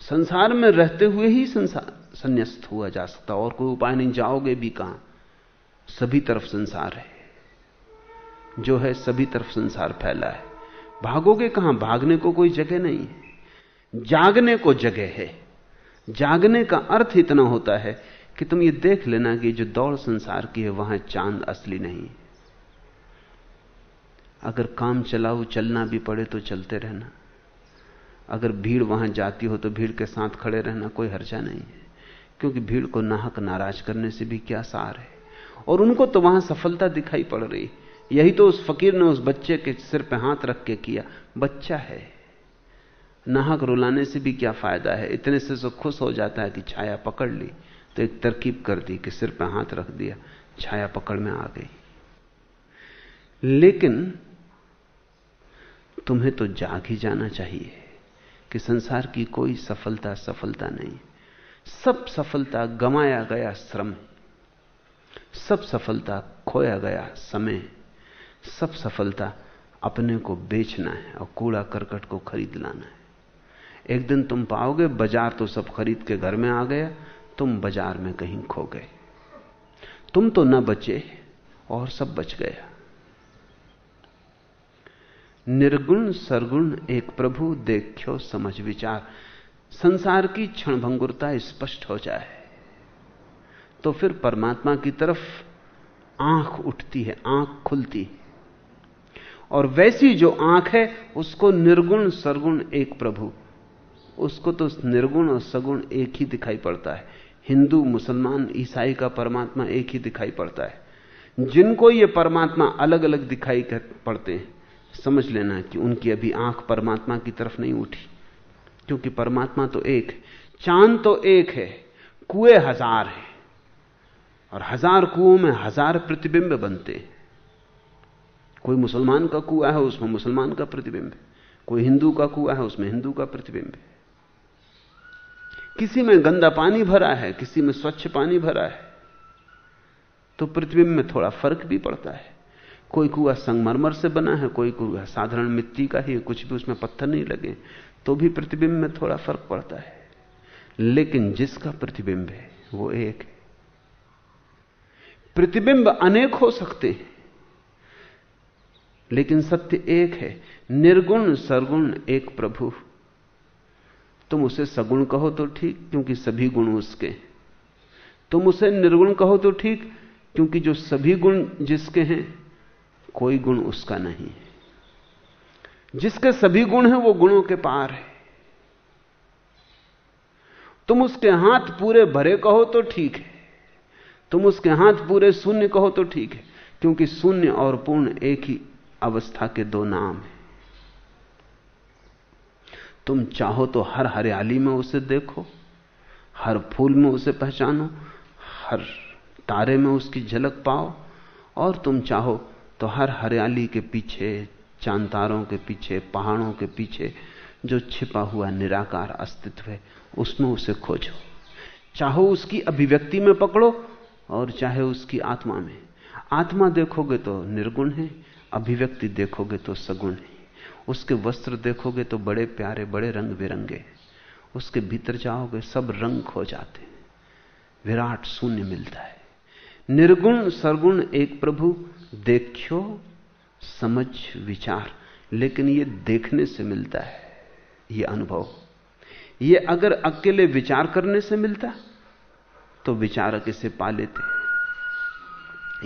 संसार में रहते हुए ही संसार संन्यास्त हुआ जा सकता, और कोई उपाय नहीं, जाओगे भी कहाँ? सभी तरफ़ संसार है। जो है सभी तरफ़ संसार फैला है। भागोगे कहाँ? भागने को कोई जगह नहीं है। जागने को जगह है। जागने का अर्थ इतना होता है कि तुम ये देख लेना कि जो दौड़ संसार की है, वहाँ चाँद असली नहीं। अगर काम चलाओ, चलना भी पड़े तो चलते रहना। अगर भीड़ वहाँ जाती हो तो भीड़ के साथ खड़े रहना कोई हर्जा नहीं है। क्योंकि भीड़ को नाहक नाराज़ करने से भी क्या सार है? और उनको तो वहाँ सफलता दिखाई पड़ रही। यही तो उस फकीर ने उस बच्चे के सिर पर हाथ रख के किया। बच्चा है। नाहक रुलाने से भी क्या फ़ायदा है? इतने से तो खुश हो जाता है कि छाया पकड़ ली। तो एक तरकीब कर दी कि सिर पर हाथ रख दिया, छाया पकड़ में आ गई। लेकिन तुम्हें तो जाग ही जाना चाहिए कि संसार की कोई सफलता सफलता नहीं। सब सफलता गमाया गया श्रम सब सफलता खोया गया समय सब सफलता अपने को बेचना है और कूड़ा करकट को खरीद लाना है। एक दिन तुम पाओगे, बाज़ार तो सब खरीद के घर में आ गया, तुम बाज़ार में कहीं खो गए। तुम तो न बचे और सब बच गया। निर्गुण सरगुण एक प्रभु देखो समझ विचार। संसार की क्षणभंगुरता स्पष्ट हो जाए। तो फिर परमात्मा की तरफ़ आँख उठती है, आँख खुलती है। और वैसी जो आँख है, उसको निर्गुण सरगुण एक प्रभु उसको तो निर्गुण और सगुण एक ही दिखाई पड़ता है। हिंदू, मुसलमान, ईसाई का परमात्मा एक ही दिखाई पड़ता है। जिनको ये परमात्मा अलग अलग दिखाई पड़ते हैं, समझ लेना कि उनकी अभी आँख परमात्मा की तरफ़ नहीं उठी। क्योंकि परमात्मा तो एक है, चाँद तो एक है, कुएँ हज़ार है। और हज़ार कुओं में हज़ार प्रतिबिंब बनते हैं। कोई मुसलमान का कुआ है, उसमें मुसलमान का प्रतिबिंब कोई हिंदू का कुआ है, उसमें हिंदू का प्रतिबिंब है। किसी में गंदा पानी भरा है, किसी में स्वच्छ पानी भरा है तो प्रतिबिंब में थोड़ा फ़र्क भी पड़ता है। कोई कुआ संगमरमर से बना है, कोई कुआ साधारण मिट्टी का ही कुछ भी उसमें पत्थर नहीं लगे तो भी प्रतिबिंब में थोड़ा फ़र्क पड़ता है। लेकिन जिसका प्रतिबिंब है, वो एक है। प्रतिबिंब अनेक हो सकते हैं, लेकिन सत्य एक है। निर्गुण, सरगुण एक प्रभु। तुम उसे सगुण कहो तो ठीक, क्योंकि सभी गुण उसके तुम उसे निर्गुण कहो तो ठीक, क्योंकि जो सभी गुण जिसके हैं, कोई गुण उसका नहीं है। जिसके सभी गुण हैं, वो गुणों के पार है। तुम उसके हाथ पूरे भरे कहो तो ठीक है। तुम उसके हाथ पूरे शून्य कहो तो ठीक है, क्योंकि शून्य और पूर्ण एक ही अवस्था के दो नाम हैं। तुम चाहो तो हर हरियाली में उसे देखो, हर फूल में उसे पहचानो, हर तारे में उसकी झलक पाओ, और तुम चाहो तो हर हरियाली के पीछे, चांतारों के पीछे, पहाड़ों के पीछे, जो छिपा हुआ निराकार अस्तित्व है, उसमें उसे खोजो। चाहो उसकी अभिव्यक्ति में पकड़ो, और चाहे उसकी आत्मा में। आत्मा देखोगे तो निर्गुण है, अभिव्यक्ति देखोगे तो सगुण है। उसके वस्त्र देखोगे तो बड़े प्यारे, बड़े रंग बिरंगे। उसके भीतर जाओगे, सब रंग खो जाते विराट शून्य मिलता है। निर्गुण, सरगुण एक प्रभु देखो समझ, विचार। लेकिन ये देखने से मिलता है, ये अनुभव। ये अगर अकेले विचार करने से मिलता तो विचारक इसे पा लेते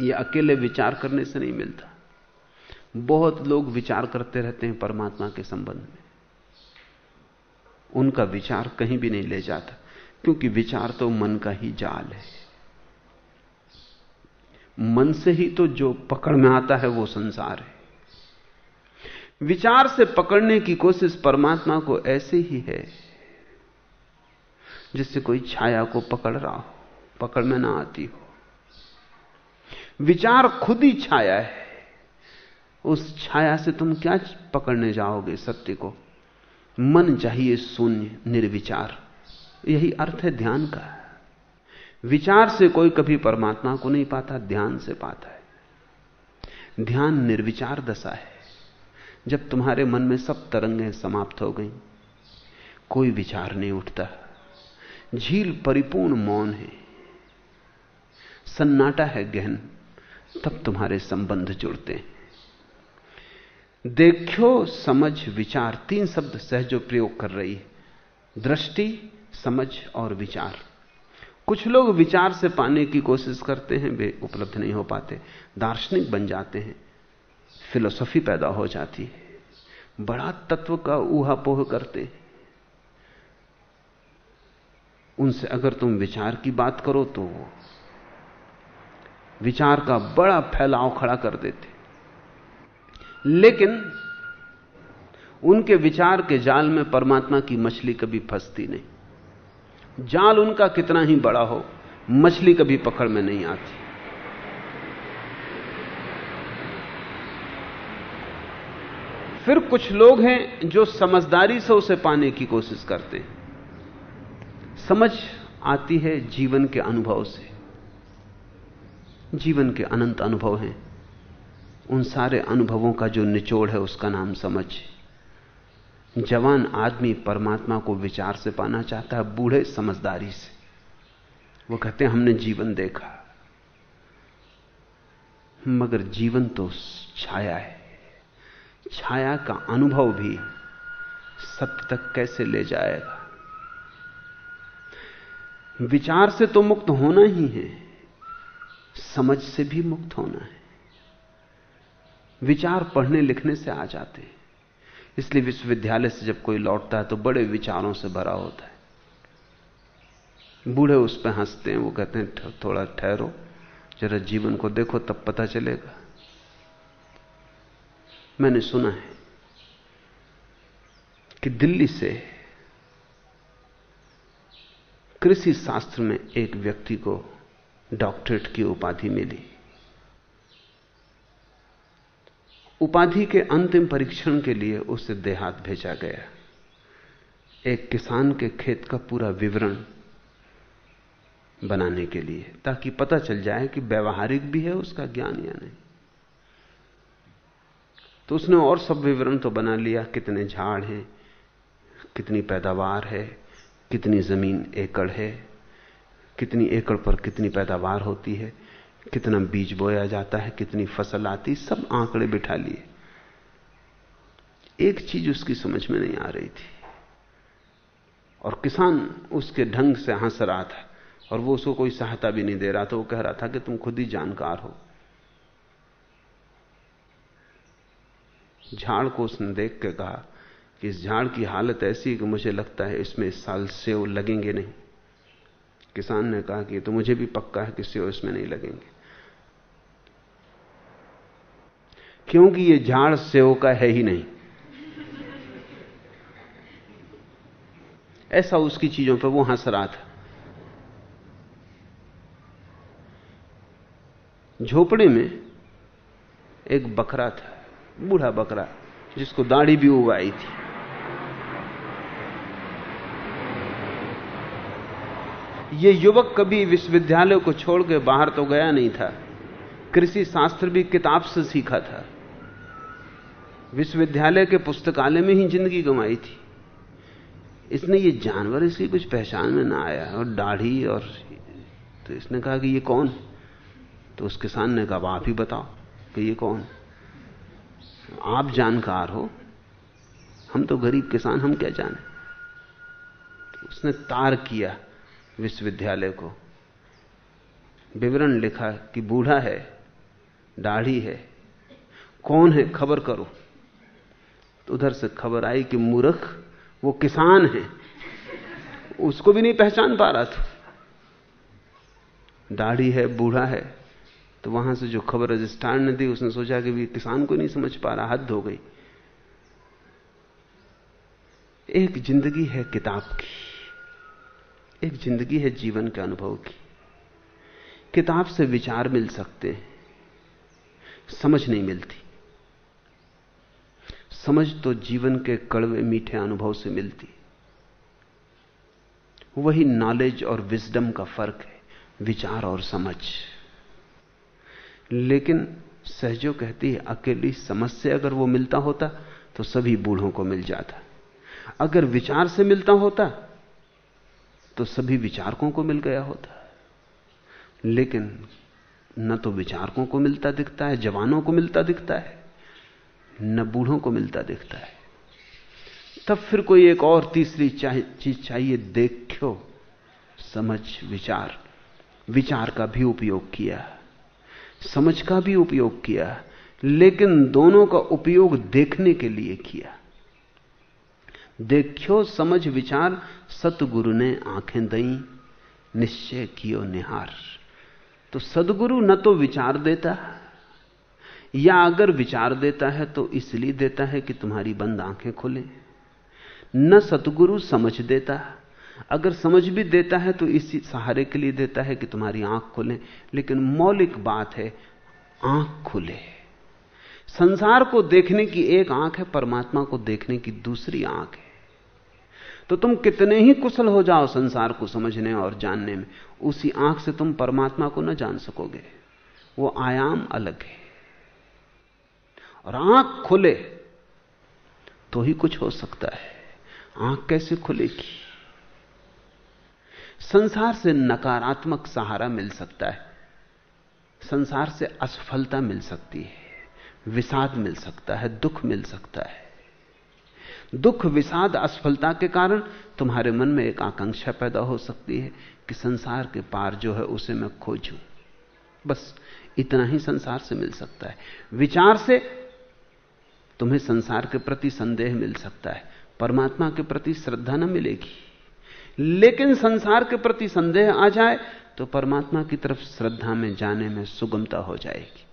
ये अकेले विचार करने से नहीं मिलता। बहुत लोग विचार करते रहते हैं परमात्मा के संबंध में। उनका विचार कहीं भी नहीं ले जाता, क्योंकि विचार तो मन का ही जाल है। मन से ही तो जो पकड़ में आता है वो संसार है। विचार से पकड़ने की कोशिश परमात्मा को ऐसे ही है, जिससे कोई छाया को पकड़ रहा हो, पकड़ में ना आती हो। विचार खुद ही छाया है। उस छाया से तुम क्या पकड़ने जाओगे सत्य को? मन चाहिए शून्य, निर्विचार। यही अर्थ है ध्यान का। विचार से कोई कभी परमात्मा को नहीं पाता, ध्यान से पाता है। ध्यान निर्विचार दशा है। जब तुम्हारे मन में सब तरंगें समाप्त हो गई, कोई विचार नहीं उठता। झील परिपूर्ण मौन है। सन्नाटा है गहन, तब तुम्हारे संबंध जुड़ते हैं। देखो, समझ, विचार, तीन शब्द सहजो प्रयोग कर रही है। दृष्टि, समझ और विचार। कुछ लोग विचार से पाने की कोशिश करते हैं, वे उपलब्ध नहीं हो पाते। दार्शनिक बन जाते हैं। फिलोसफी पैदा हो जाती है। बड़ा तत्व का ऊहापोह करते हैं। उनसे अगर तुम विचार की बात करो तो विचार का बड़ा फैलाव खड़ा कर देते लेकिन उनके विचार के जाल में परमात्मा की मछली कभी फंसती नहीं। जाल उनका कितना ही बड़ा हो, मछली कभी पकड़ में नहीं आती। फिर कुछ लोग हैं जो समझदारी से उसे पाने की कोशिश करते हैं। समझ आती है जीवन के अनुभव से। जीवन के अनंत अनुभव हैं। उन सारे अनुभवों का जो निचोड़ है उसका नाम समझ। जवान आदमी परमात्मा को विचार से पाना चाहता है, बूढ़े समझदारी से। वो कहते हैं, हमने जीवन देखा। मगर जीवन तो छाया है। छाया का अनुभव भी सत्य तक कैसे ले जाएगा? विचार से तो मुक्त होना ही है, समझ से भी मुक्त होना है। विचार पढ़ने लिखने से आ जाते हैं। इसलिए विश्वविद्यालय से जब कोई लौटता है तो बड़े विचारों से भरा होता है। बूढ़े उस पर हँसते हैं, वो कहते हैं थोड़ा ठहरो, जरा जीवन को देखो, तब पता चलेगा। मैंने सुना है कि दिल्ली से कृषि शास्त्र में एक व्यक्ति को डॉक्टरेट की उपाधि मिली। उपाधि के अंतिम परीक्षण के लिए उसे देहात भेजा गया। एक किसान के खेत का पूरा विवरण बनाने के लिए, ताकि पता चल जाए कि व्यवहारिक भी है, उसका ज्ञान या नहीं। तो उसने और सब विवरण तो बना लिया, कितने झाड़ हैं, कितनी पैदावार है, कितनी ज़मीन एकड़ है, कितनी एकड़ पर कितनी पैदावार होती है। कितना बीज बोया जाता है, कितनी फ़सल आती सब आंकड़े बिठा लिए। एक चीज़ उसकी समझ में नहीं आ रही थी। और किसान उसके ढंग से हंस रहा था, और वो उसको कोई सहायता भी नहीं दे रहा था, वो कह रहा था कि तुम खुद ही जानकार हो। झाड़ को उसने देख के कहा कि इस झाड़ की हालत ऐसी है कि मुझे लगता है इसमें इस साल सेव लगेंगे नहीं। किसान ने कहा कि तो मुझे भी पक्का है कि सेव इसमें नहीं लगेंगे। क्योंकि ये झाड़ सेव का है ही नहीं। ऐसा उसकी चीज़ों पर वो हंस रहा था। झोपड़े में एक बकरा था, बूढ़ा बकरा, जिसको दाढ़ी भी उगाई थी। ये युवक कभी विश्वविद्यालय को छोड़ के बाहर तो गया नहीं था। कृषि शास्त्र भी किताब से सीखा था। विश्वविद्यालय के पुस्तकालय में ही ज़िंदगी गंवाई थी। इसने ये जानवर इसकी कुछ पहचान में ना आया और दाढ़ी और तो इसने कहा कि ये कौन? तो उस किसान ने कहा, आप ही बताओ कि ये कौन? आप जानकार हो। हम तो गरीब किसान, हम क्या जाने? तो उसने तार किया विश्वविद्यालय को। विवरण लिखा कि बूढ़ा है, दाढ़ी है। कौन है? खबर करो। तो उधर से खबर आई कि मूर्ख, वो किसान है। उसको भी नहीं पहचान पा रहा था। दाढ़ी है, बूढ़ा है तो वहाँ से जो खबर रजिस्ट्रार ने दी, उसने सोचा कि भी किसान को नहीं समझ पा रहा, हद हो गई। एक ज़िंदगी है किताब की, एक ज़िंदगी है जीवन के अनुभव की। किताब से विचार मिल सकते हैं, समझ नहीं मिलती। समझ तो जीवन के कड़वे मीठे अनुभव से मिलती वही नॉलेज और विजडम का फ़र्क है, विचार और समझ। लेकिन सहजो कहती है, अकेली समझ से अगर वो मिलता होता तो सभी बूढ़ों को मिल जाता। अगर विचार से मिलता होता तो सभी विचारकों को मिल गया होता। लेकिन न तो विचारकों को मिलता दिखता है, जवानों को मिलता दिखता है। न बूढ़ों को मिलता दिखता है। तब फिर कोई एक और तीसरी चीज़ चाहिए, देखो, समझ, विचार। विचार का भी उपयोग किया। समझ का भी उपयोग किया। लेकिन दोनों का उपयोग देखने के लिए किया। देखो, समझ, विचार, सतगुरु ने आँखें दई, निश्चय कियो निहार। तो सदगुरु न तो विचार देता या अगर विचार देता है तो इसलिए देता है कि तुम्हारी बंद आँखें खुले। न सतगुरु समझ देता। अगर समझ भी देता है तो इसी सहारे के लिए देता है कि तुम्हारी आँख खुले। लेकिन मौलिक बात है, आँख खुले। संसार को देखने की एक आँख है, परमात्मा को देखने की दूसरी आँख है। तो तुम कितने ही कुशल हो जाओ संसार को समझने और जानने में, उसी आँख से तुम परमात्मा को न जान सकोगे। वो आयाम अलग है। और आँख खुले तो ही कुछ हो सकता है। आँख कैसे खुलेगी? संसार से नकारात्मक सहारा मिल सकता है। संसार से असफलता मिल सकती है। विषाद मिल सकता है, दुख मिल सकता है। दुख, विषाद, असफलता के कारण तुम्हारे मन में एक आकांक्षा पैदा हो सकती है कि संसार के पार जो है उसे मैं खोजूं। बस इतना ही संसार से मिल सकता है। विचार से तुम्हें संसार के प्रति संदेह मिल सकता है, परमात्मा के प्रति श्रद्धा न मिलेगी। लेकिन संसार के प्रति संदेह आ जाए तो परमात्मा की तरफ़ श्रद्धा में जाने में सुगमता हो जाएगी,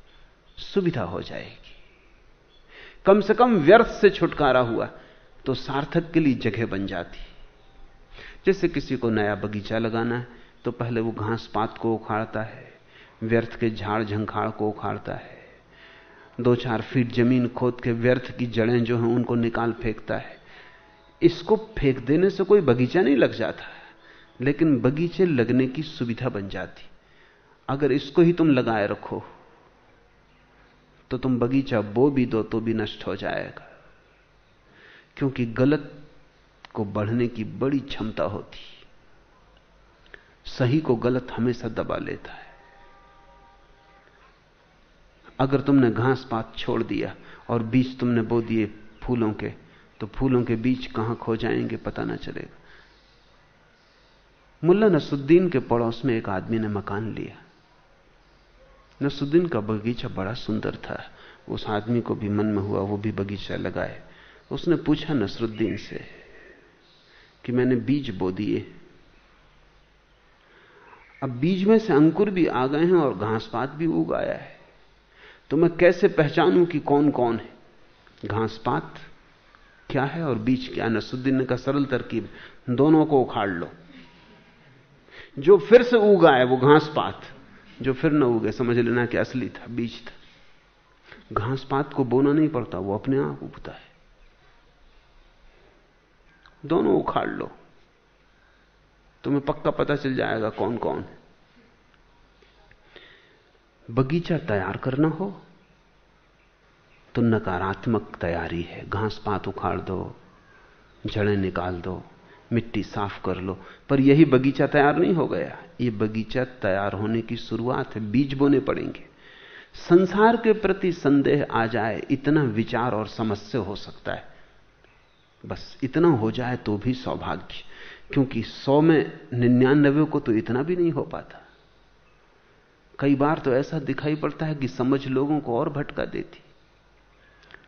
सुविधा हो जाएगी। कम से कम व्यर्थ से छुटकारा हुआ तो सार्थक के लिए जगह बन जाती। जैसे किसी को नया बगीचा लगाना है तो पहले वो घास पात को उखाड़ता है, व्यर्थ के झाड़ झंखाड़ को उखाड़ता है। दो चार फीट ज़मीन खोद के व्यर्थ की जड़ें जो हैं उनको निकाल फेंकता है। इसको फेंक देने से कोई बगीचा नहीं लग जाता, लेकिन बगीचे लगने की सुविधा बन जाती। अगर इसको ही तुम लगाए रखो तो तुम बगीचा बो भी दो तो भी नष्ट हो जाएगा। क्योंकि गलत को बढ़ने की बड़ी क्षमता होती। सही को गलत हमेशा दबा लेता है। अगर तुमने घास पात छोड़ दिया और बीज तुमने बो दिए फूलों के तो फूलों के बीज कहाँ खो जाएँगे पता ना चलेगा। मुल्ला नसुद्दीन के पड़ोस में एक आदमी ने मकान लिया। नसुद्दीन का बगीचा बड़ा सुंदर था। उस आदमी को भी मन में हुआ, वो भी बगीचा लगाए। उसने पूछा नसरुद्दीन से कि मैंने बीज बो दिए। अब बीज में से अंकुर भी आ गए हैं और घास पात भी उगाया है। तो मैं कैसे पहचानूं कि कौन कौन है? घास पात क्या है और बीज क्या नसुद्दीन का सरल तरकीब, दोनों को उखाड़ लो। जो फिर से उगा है वो घास पात जो फिर न उगे, समझ लेना कि असली था बीज था। घास पात को बोना नहीं पड़ता, वो अपने आप उगता है। दोनों उखाड़ लो। तुम्हें पक्का पता चल जाएगा कौन कौन है। बगीचा तैयार करना हो तो नकारात्मक तैयारी है। घास पात उखाड़ दो, जड़ें निकाल दो, मिट्टी साफ़ कर लो। पर यही बगीचा तैयार नहीं हो गया। ये बगीचा तैयार होने की शुरुआत है। बीज बोने पड़ेंगे। संसार के प्रति संदेह आ जाए, इतना विचार और समस्या हो सकता है। बस इतना हो जाए तो भी सौभाग्य, क्योंकि सौ में निन्यानबे को तो इतना भी नहीं हो पाता। कई बार तो ऐसा दिखाई पड़ता है कि समझ लोगों को और भटका देती।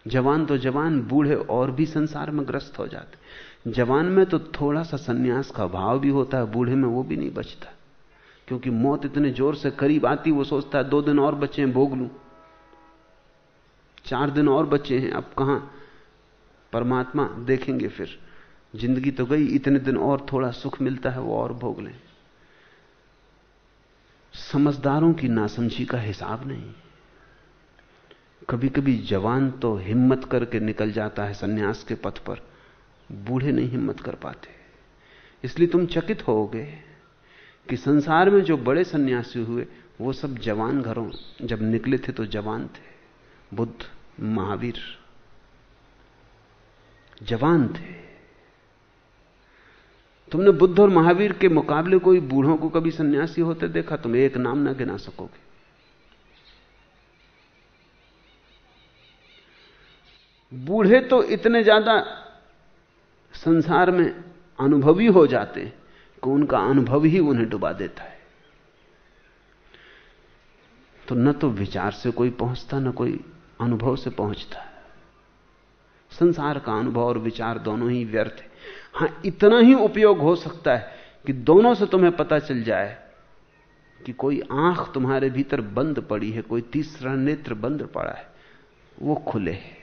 जवान तो जवान, बूढ़े और भी संसार में ग्रस्त हो जाते। जवान में तो थोड़ा सा सन्यास का भाव भी होता है, बूढ़े में वो भी नहीं बचता। क्योंकि मौत इतने ज़ोर से करीब आती, वो सोचता है, दो दिन और बचे हैं, भोग लू। चार दिन और बचे हैं, अब कहाँ? परमात्मा देखेंगे फिर। ज़िंदगी तो गई, इतने दिन और थोड़ा सुख मिलता है, वो और भोग लें। समझदारों की नासमझी का हिसाब नहीं। कभी कभी जवान तो हिम्मत करके निकल जाता है सन्यास के पथ पर, बूढ़े नहीं हिम्मत कर पाते। इसलिए तुम चकित होगे कि संसार में जो बड़े सन्यासी हुए, वो सब जवान घरों, जब निकले थे तो जवान थे, बुद्ध, महावीर। जवान थे। तुमने बुद्ध और महावीर के मुकाबले कोई बूढ़ों को कभी सन्यासी होते देखा? तुम एक नाम ना गिना सकोगे। बूढ़े तो इतने ज़्यादा संसार में अनुभवी हो जाते कि उनका अनुभव ही उन्हें डुबा देता है। तो न तो विचार से कोई पहुँचता, न कोई अनुभव से पहुँचता। संसार का अनुभव और विचार दोनों ही व्यर्थ है। हाँ, इतना ही उपयोग हो सकता है कि दोनों से तुम्हें पता चल जाए कि कोई आँख तुम्हारे भीतर बंद पड़ी है, कोई तीसरा नेत्र बंद पड़ा है, वो खुले है।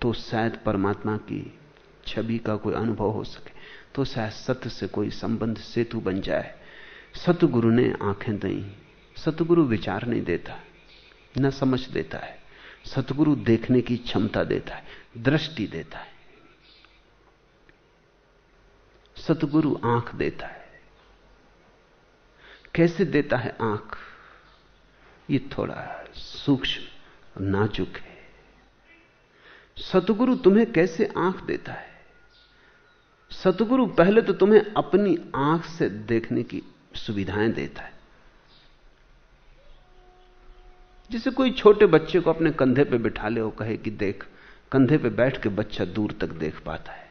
तो शायद परमात्मा की छवि का कोई अनुभव हो सके तो शायद सत्य से कोई संबंध सेतु बन जाए। सतगुरु ने आँखें दी सतगुरु विचार नहीं देता, न समझ देता है। सतगुरु देखने की क्षमता देता है, दृष्टि देता है। सतगुरु आँख देता है। कैसे देता है आँख? ये थोड़ा सूक्ष्म, नाजुक है। सतगुरु तुम्हें कैसे आँख देता है? सतगुरु पहले तो तुम्हें अपनी आँख से देखने की सुविधाएँ देता है। जिसे कोई छोटे बच्चे को अपने कंधे पे बिठा ले और कहे कि देख, कंधे पे बैठ के बच्चा दूर तक देख पाता है।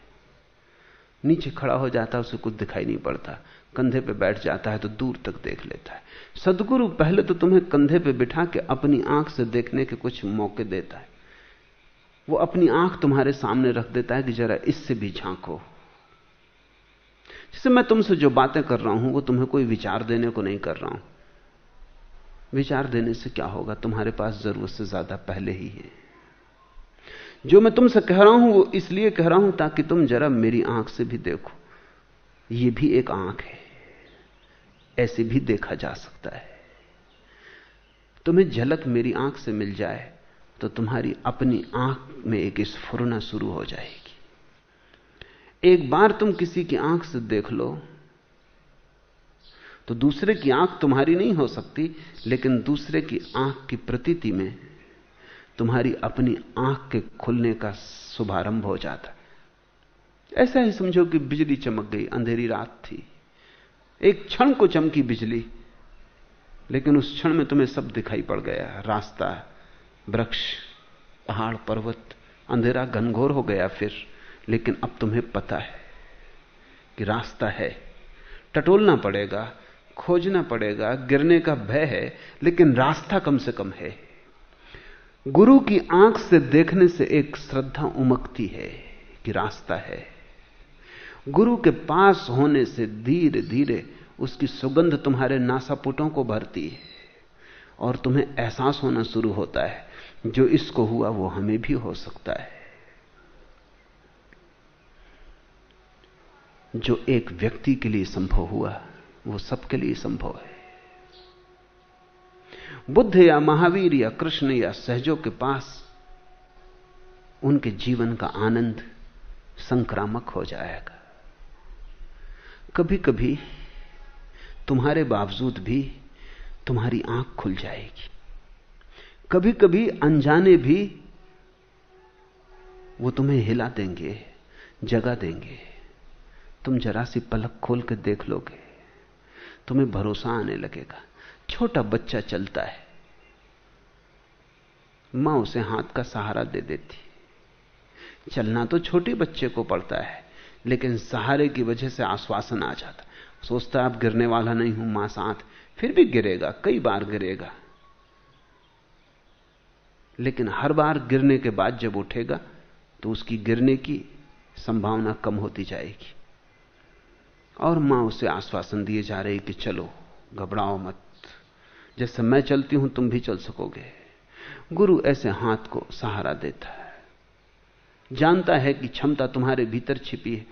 नीचे खड़ा हो जाता है, उसे कुछ दिखाई नहीं पड़ता। कंधे पे बैठ जाता है तो दूर तक देख लेता है। सदगुरु पहले तो तुम्हें कंधे पे बिठा के अपनी आँख से देखने के कुछ मौके देता है। वो अपनी आँख तुम्हारे सामने रख देता है कि जरा इससे भी झांको। जैसे मैं तुमसे जो बातें कर रहा हूँ, वो तुम्हें कोई विचार देने को नहीं कर रहा हूँ। विचार देने से क्या होगा? तुम्हारे पास ज़रूरत से ज़्यादा पहले ही है। जो मैं तुमसे कह रहा हूँ, वो इसलिए कह रहा हूँ ताकि तुम जरा मेरी आँख से भी देखो। ये भी एक आँख है। ऐसे भी देखा जा सकता है। तुम्हें झलक मेरी आँख से मिल जाए तो तुम्हारी अपनी आँख में एक स्फुरना शुरू हो जाएगी। एक बार तुम किसी की आँख से देख लो तो दूसरे की आँख तुम्हारी नहीं हो सकती, लेकिन दूसरे की आँख की प्रतीति में तुम्हारी अपनी आँख के खुलने का शुभारंभ हो जाता ऐसा ही समझो कि बिजली चमक गई, अंधेरी रात थी। एक क्षण को चमकी बिजली, लेकिन उस क्षण में तुम्हें सब दिखाई पड़ गया। रास्ता, वृक्ष, पहाड़, पर्वत, अंधेरा घनघोर हो गया फिर, लेकिन अब तुम्हें पता है कि रास्ता है। टटोलना पड़ेगा, खोजना पड़ेगा, गिरने का भय है, लेकिन रास्ता कम से कम है। गुरु की आँख से देखने से एक श्रद्धा उमकती है कि रास्ता है। गुरु के पास होने से धीरे धीरे उसकी सुगंध तुम्हारे नासापुटों को भरती है और तुम्हें एहसास होना शुरू होता है, जो इसको हुआ वो हमें भी हो सकता है। जो एक व्यक्ति के लिए संभव हुआ, वो सबके लिए संभव है। बुद्ध या महावीर या कृष्ण या सहजों के पास उनके जीवन का आनंद संक्रामक हो जाएगा। कभी कभी तुम्हारे बावजूद भी तुम्हारी आँख खुल जाएगी। कभी कभी अनजाने भी वो तुम्हें हिला देंगे, जगा देंगे। तुम जरा सी पलक खोल कर देख लोगे, तुम्हें भरोसा आने लगेगा। छोटा बच्चा चलता है। माँ उसे हाथ का सहारा दे देती। चलना तो छोटे बच्चे को पड़ता है, लेकिन सहारे की वजह से आश्वासन आ जाता। सोचता अब गिरने वाला नहीं हूँ माँ साथ, फिर भी गिरेगा, कई बार गिरेगा। लेकिन हर बार गिरने के बाद जब उठेगा तो उसकी गिरने की संभावना कम होती जाएगी। और माँ उसे आश्वासन दिए जा रही कि चलो, घबराओ मत। जैसे मैं चलती हूँ, तुम भी चल सकोगे। गुरु ऐसे हाथ को सहारा देता है। जानता है कि क्षमता तुम्हारे भीतर छिपी है।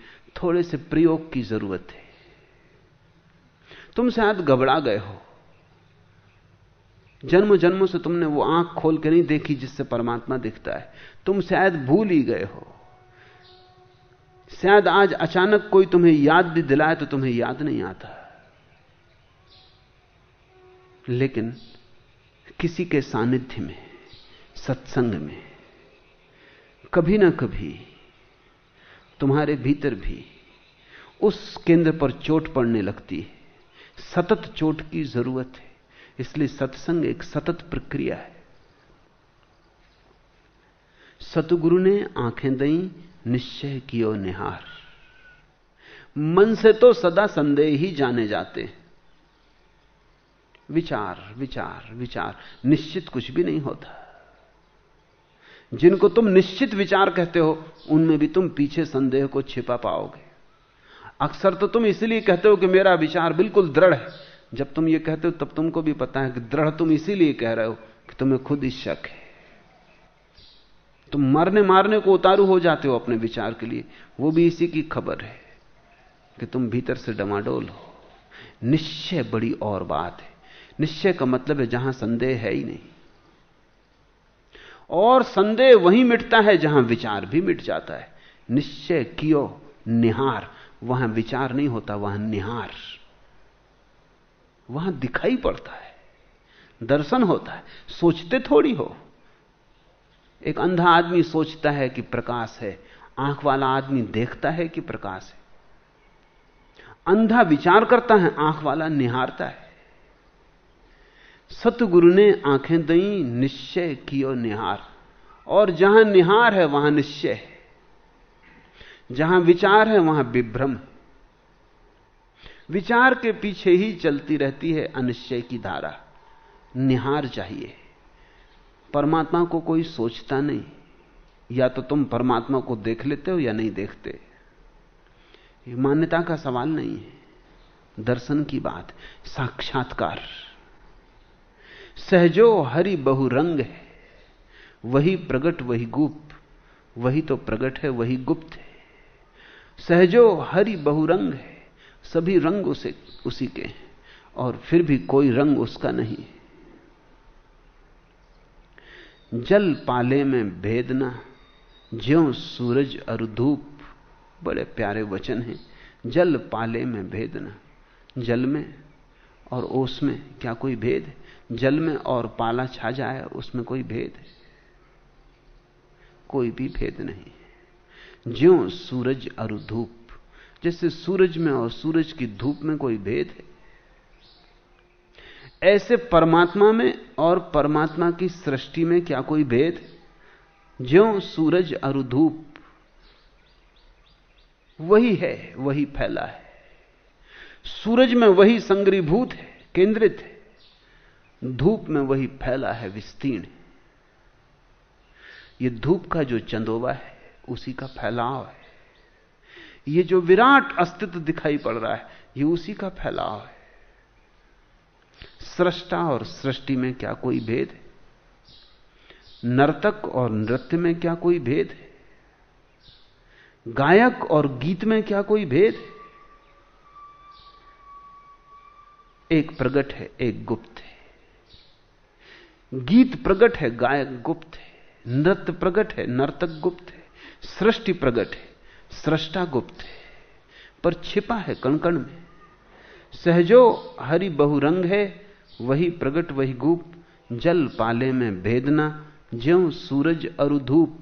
थोड़े से प्रयोग की ज़रूरत है। तुम शायद घबरा गए हो। जन्म जन्मों से तुमने वो आँख खोल के नहीं देखी जिससे परमात्मा दिखता है। तुम शायद भूल ही गए हो। शायद आज अचानक कोई तुम्हें याद भी दिलाए तो तुम्हें याद नहीं आता। लेकिन किसी के सानिध्य में, सत्संग में, कभी ना कभी तुम्हारे भीतर भी उस केंद्र पर चोट पड़ने लगती है। सतत चोट की ज़रूरत है। इसलिए सत्संग एक सतत प्रक्रिया है। सतगुरु ने आँखें दई, निश्चय कियो निहार। मन से तो सदा संदेह ही जाने जाते विचार विचार विचार। निश्चित कुछ भी नहीं होता। जिनको तुम निश्चित विचार कहते हो, उनमें भी तुम पीछे संदेह को छिपा पाओगे। अक्सर तो तुम इसलिए कहते हो कि मेरा विचार बिल्कुल दृढ़ है। जब तुम ये कहते हो, तब तुमको भी पता है कि दृढ़ तुम इसीलिए कह रहे हो कि तुम्हें खुद ही शक है। तुम मरने मारने को उतारू हो जाते हो अपने विचार के लिए। वो भी इसी की खबर है कि तुम भीतर से डमाडोल हो। निश्चय बड़ी और बात है। निश्चय का मतलब है जहाँ संदेह है ही नहीं। और संदेह वहीं मिटता है जहाँ विचार भी मिट जाता है। निश्चय कियो निहार, वहाँ विचार नहीं होता, वहाँ निहार। वहाँ दिखाई पड़ता है, दर्शन होता है, सोचते थोड़ी हो। एक अंधा आदमी सोचता है कि प्रकाश है, आँख वाला आदमी देखता है कि प्रकाश है। अंधा विचार करता है, आँख वाला निहारता है। सतगुरु ने आँखें दई, निश्चय कियो निहार। और जहाँ निहार है, वहाँ निश्चय है। जहाँ विचार है, वहाँ विभ्रम विचार के पीछे ही चलती रहती है अनिश्चय की धारा। निहार चाहिए। परमात्मा को कोई सोचता नहीं। या तो तुम परमात्मा को देख लेते हो या नहीं देखते। मान्यता का सवाल नहीं है। दर्शन की बात, साक्षात्कार। सहजो हरि बहुरंग है। वही प्रगट, वही गुप्त। वही तो प्रगट है, वही गुप्त है। सहजो हरि बहुरंग है। सभी रंग उसे, उसी के हैं। और फिर भी कोई रंग उसका नहीं जल पाले में भेदना, ज्यो सूरज और धूप, बड़े प्यारे वचन हैं। जल पाले में भेदना, जल में और ओस में क्या कोई भेद है? जल में और पाला छा जाए, उसमें कोई भेद है। कोई भी भेद नहीं ज्यो सूरज और धूप, जैसे सूरज में और सूरज की धूप में कोई भेद है। ऐसे परमात्मा में और परमात्मा की सृष्टि में क्या कोई भेद ज्यो सूरज और धूप, वही है, वही फैला है। सूरज में वही संग्रीभूत है, केंद्रित है। धूप में वही फैला है, विस्तीर्ण ये धूप का जो चंदोवा है, उसी का फैलाव है। ये जो विराट अस्तित्व दिखाई पड़ रहा है, ये उसी का फैलाव है। सृष्टा और सृष्टि में क्या कोई भेद है? नर्तक और नृत्य में क्या कोई भेद है? गायक और गीत में क्या कोई भेद है? एक प्रगट है, एक गुप्त है। गीत प्रगट है, गायक गुप्त है, नृत्य प्रगट है, नर्तक गुप्त है, सृष्टि प्रगट है, सृष्टा गुप्त है, पर छिपा है कणकण में। सहजो हरि बहुरंग है, वही प्रगट, वही गुप जल पाले में भेदना, ज्यो सूरज अरुधूप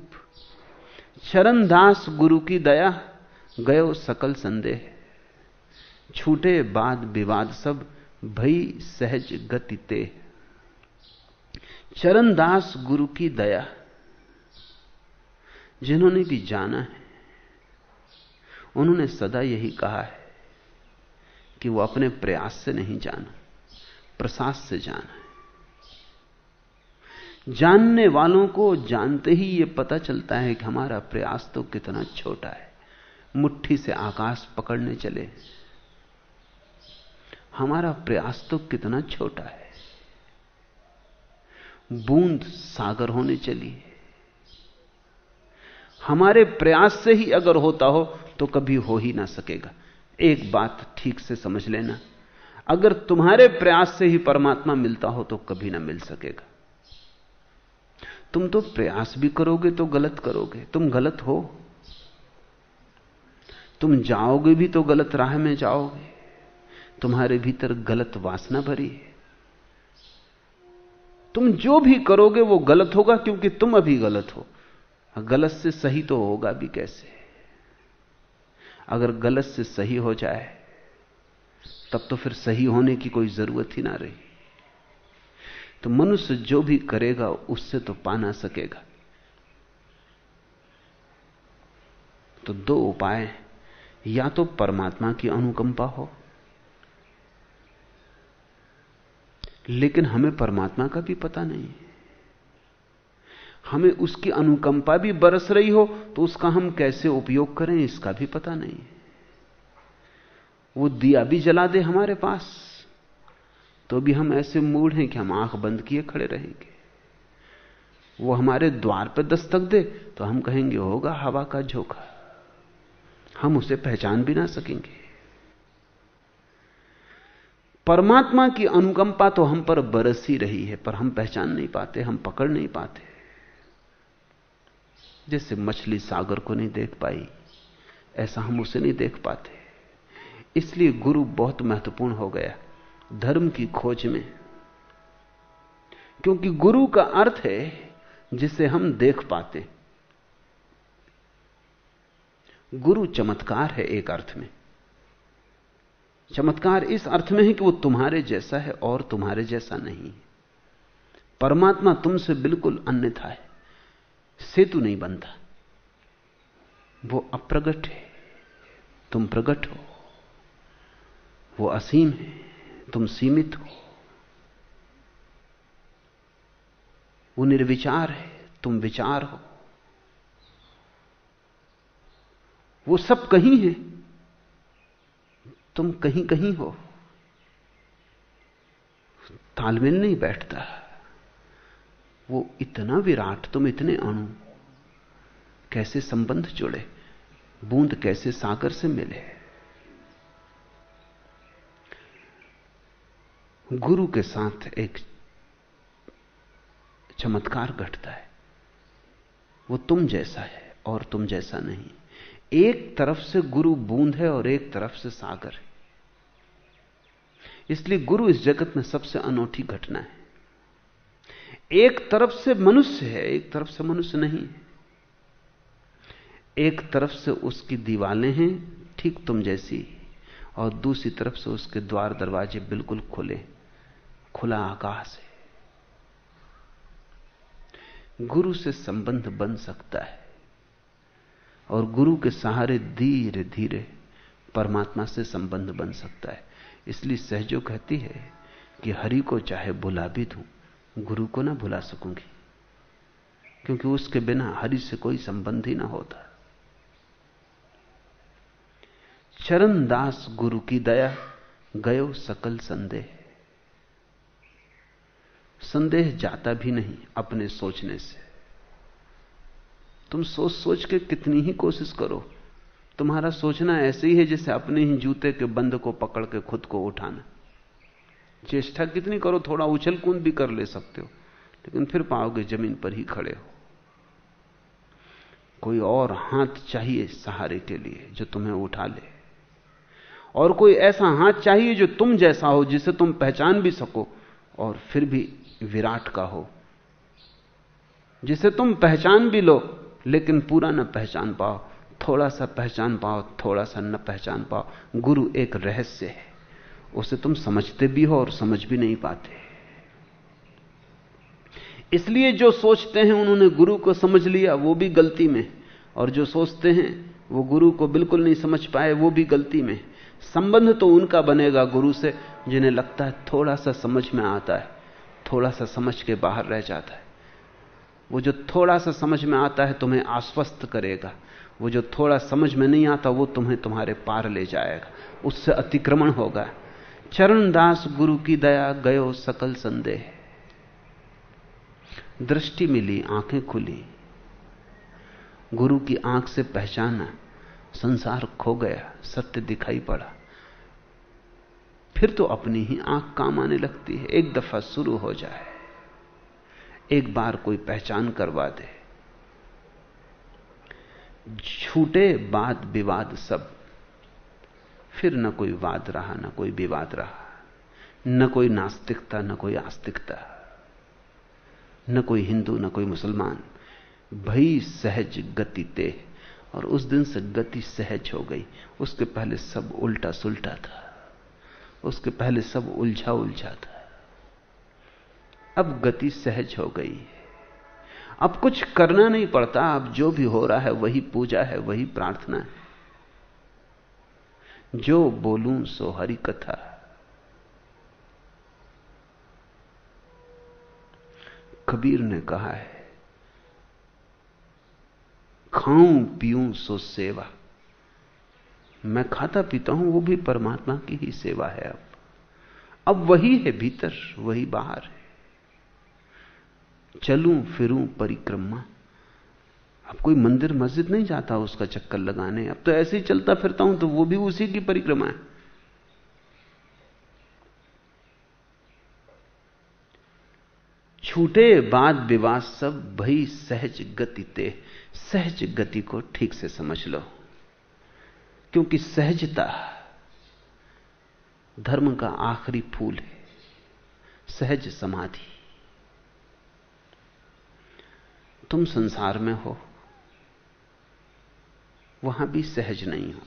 चरण दास गुरु की दया, गयो सकल संदेह। छूटे बाद विवाद सब, भई सहज गति ते चरण दास गुरु की दया जिन्होंने भी जाना है, उन्होंने सदा यही कहा है कि वो अपने प्रयास से नहीं जाना, प्रसाद से जाना है। जानने वालों को जानते ही यह पता चलता है कि हमारा प्रयास तो कितना छोटा है, मुट्ठी से आकाश पकड़ने चले। हमारा प्रयास तो कितना छोटा है। बूंद सागर होने चली हमारे प्रयास से ही अगर होता हो तो कभी हो ही ना सकेगा। एक बात ठीक से समझ लेना। अगर तुम्हारे प्रयास से ही परमात्मा मिलता हो तो कभी ना मिल सकेगा। तुम तो प्रयास भी करोगे तो गलत करोगे। तुम गलत हो। तुम जाओगे भी तो गलत राह में जाओगे। तुम्हारे भीतर गलत वासना भरी है। तुम जो भी करोगे वो गलत होगा क्योंकि तुम अभी गलत हो। गलत से सही तो होगा भी कैसे? अगर गलत से सही हो जाए, तब तो फिर सही होने की कोई ज़रूरत ही ना रही। तो मनुष्य जो भी करेगा, उससे तो पा ना सकेगा। तो दो उपाय या तो परमात्मा की अनुकंपा हो लेकिन हमें परमात्मा का भी पता नहीं है। हमें उसकी अनुकंपा भी बरस रही हो तो उसका हम कैसे उपयोग करें, इसका भी पता नहीं है। वो दिया भी जला दे हमारे पास तो भी हम ऐसे मूड हैं कि हम आँख बंद किए खड़े रहेंगे। वो हमारे द्वार पर दस्तक दे तो हम कहेंगे, होगा हवा का झोंका। हम उसे पहचान भी ना सकेंगे। परमात्मा की अनुकंपा तो हम पर बरस ही रही है, पर हम पहचान नहीं पाते, हम पकड़ नहीं पाते। जैसे मछली सागर को नहीं देख पाई, ऐसा हम उसे नहीं देख पाते। इसलिए गुरु बहुत महत्वपूर्ण हो गया धर्म की खोज में। क्योंकि गुरु का अर्थ है जिसे हम देख पाते। गुरु चमत्कार है एक अर्थ में। चमत्कार इस अर्थ में है कि वो तुम्हारे जैसा है और तुम्हारे जैसा नहीं परमात्मा तुमसे बिल्कुल अन्यथा है। सेतु नहीं बनता। वो अप्रगट है। तुम प्रगट हो। वो असीम है। तुम सीमित हो। वो निर्विचार है। तुम विचार हो। वो सब कहीं है। तुम कहीं कहीं हो। तालमेल नहीं बैठता। वो इतना विराट, तुम इतने अणु, कैसे संबंध जुड़े, बूंद कैसे सागर से मिले। गुरु के साथ एक चमत्कार घटता है। वो तुम जैसा है और तुम जैसा नहीं। एक तरफ़ से गुरु बूंद है और एक तरफ़ से सागर है। इसलिए गुरु इस जगत में सबसे अनोखी घटना है। एक तरफ़ से मनुष्य है, एक तरफ़ से मनुष्य नहीं एक तरफ़ से उसकी दीवालें हैं, ठीक तुम जैसी, और दूसरी तरफ़ से उसके द्वार दरवाजे बिल्कुल खुले, खुला आकाश है। गुरु से संबंध बन सकता है। और गुरु के सहारे धीरे धीरे परमात्मा से संबंध बन सकता है। इसलिए सहजो कहती है कि हरि को चाहे भुला भी दूँ, गुरु को ना भुला सकूँगी। क्योंकि उसके बिना हरि से कोई संबंध ही ना होता। चरण दास गुरु की दया, गयो सकल संदेह। संदेह जाता भी नहीं अपने सोचने से। तुम सोच सोच के कितनी ही कोशिश करो। तुम्हारा सोचना ऐसे ही है जैसे अपने ही जूते के बंद को पकड़ के खुद को उठाना। चेष्टा कितनी करो, थोड़ा उछल कूद भी कर ले सकते हो, लेकिन फिर पाओगे ज़मीन पर ही खड़े हो। कोई और हाथ चाहिए सहारे के लिए जो तुम्हें उठा ले। और कोई ऐसा हाथ चाहिए जो तुम जैसा हो, जिसे तुम पहचान भी सको और फिर भी विराट का हो। जिसे तुम पहचान भी लो लेकिन पूरा न पहचान पाओ, थोड़ा सा पहचान पाओ, थोड़ा सा न पहचान पाओ। गुरु एक रहस्य है। उसे तुम समझते भी हो और समझ भी नहीं पाते। इसलिए जो सोचते हैं उन्होंने गुरु को समझ लिया, वो भी गलती में। और जो सोचते हैं, वो गुरु को बिल्कुल नहीं समझ पाए, वो भी गलती में। संबंध तो उनका बनेगा गुरु से, जिन्हें लगता है थोड़ा सा समझ में आता है, थोड़ा सा समझ के बाहर रह जाता है। वो जो थोड़ा सा समझ में आता है तुम्हें आश्वस्त करेगा। वो जो थोड़ा समझ में नहीं आता, वो तुम्हें तुम्हारे पार ले जाएगा। उससे अतिक्रमण होगा। चरणदास गुरु की दया गयो सकल संदेह। दृष्टि मिली, आँखें खुली। गुरु की आँख से पहचाना, संसार खो गया, सत्य दिखाई पड़ा। फिर तो अपनी ही आँख काम आने लगती है। एक दफ़ा शुरू हो जाए। एक बार कोई पहचान करवा दे। छूटे वाद विवाद सब। फिर न कोई वाद रहा, न कोई विवाद रहा। न कोई नास्तिकता, न कोई आस्तिकता। न कोई हिंदू, न कोई मुसलमान। भई सहज गति ते। और उस दिन से गति सहज हो गई। उसके पहले सब उल्टा सुलटा था। उसके पहले सब उलझा उलझा था। अब गति सहज हो गई अब कुछ करना नहीं पड़ता, अब जो भी हो रहा है, वही पूजा है, वही प्रार्थना है। जो बोलूँ सो हरि कथा। कबीर ने कहा है, खाऊं, पीऊं सो सेवा। मैं खाता पीता हूँ, वो भी परमात्मा की ही सेवा है अब। अब वही है भीतर, वही बाहर है। चलूँ, फिरूं, परिक्रमा। अब कोई मंदिर, मस्जिद नहीं जाता उसका चक्कर लगाने। अब तो ऐसे ही चलता फिरता हूँ तो वो भी उसी की परिक्रमा है। छूटे बाद विवाद सब, भई सहज गति ते। सहज गति को ठीक से समझ लो। क्योंकि सहजता धर्म का आखिरी फूल है। सहज समाधि। तुम संसार में हो। वहाँ भी सहज नहीं हो।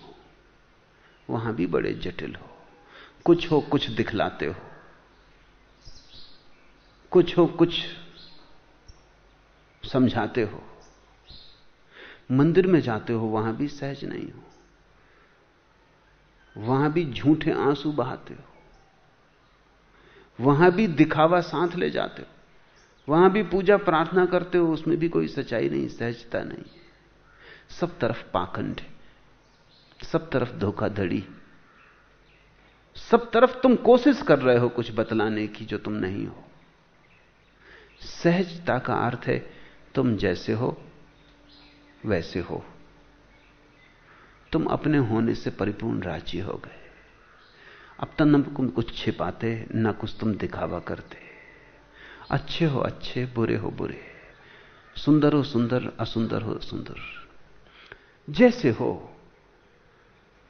वहाँ भी बड़े जटिल हो। कुछ हो, कुछ दिखलाते हो। कुछ हो, कुछ समझाते हो। मंदिर में जाते हो, वहाँ भी सहज नहीं हो। वहाँ भी झूठे आँसू बहाते हो। वहाँ भी दिखावा साथ ले जाते हो। वहाँ भी पूजा प्रार्थना करते हो, उसमें भी कोई सच्चाई नहीं, सहजता नहीं। सब तरफ़ पाखंड सब तरफ़ धोखाधड़ी। सब तरफ़ तुम कोशिश कर रहे हो कुछ बतलाने की जो तुम नहीं हो। सहजता का अर्थ है, तुम जैसे हो, वैसे हो। तुम अपने होने से परिपूर्ण राज़ी हो गए। अब तक न तुम कुछ छिपाते, न कुछ तुम दिखावा करते। अच्छे हो, अच्छे, बुरे हो, बुरे। सुंदर हो, सुंदर, असुंदर हो, सुंदर। जैसे हो,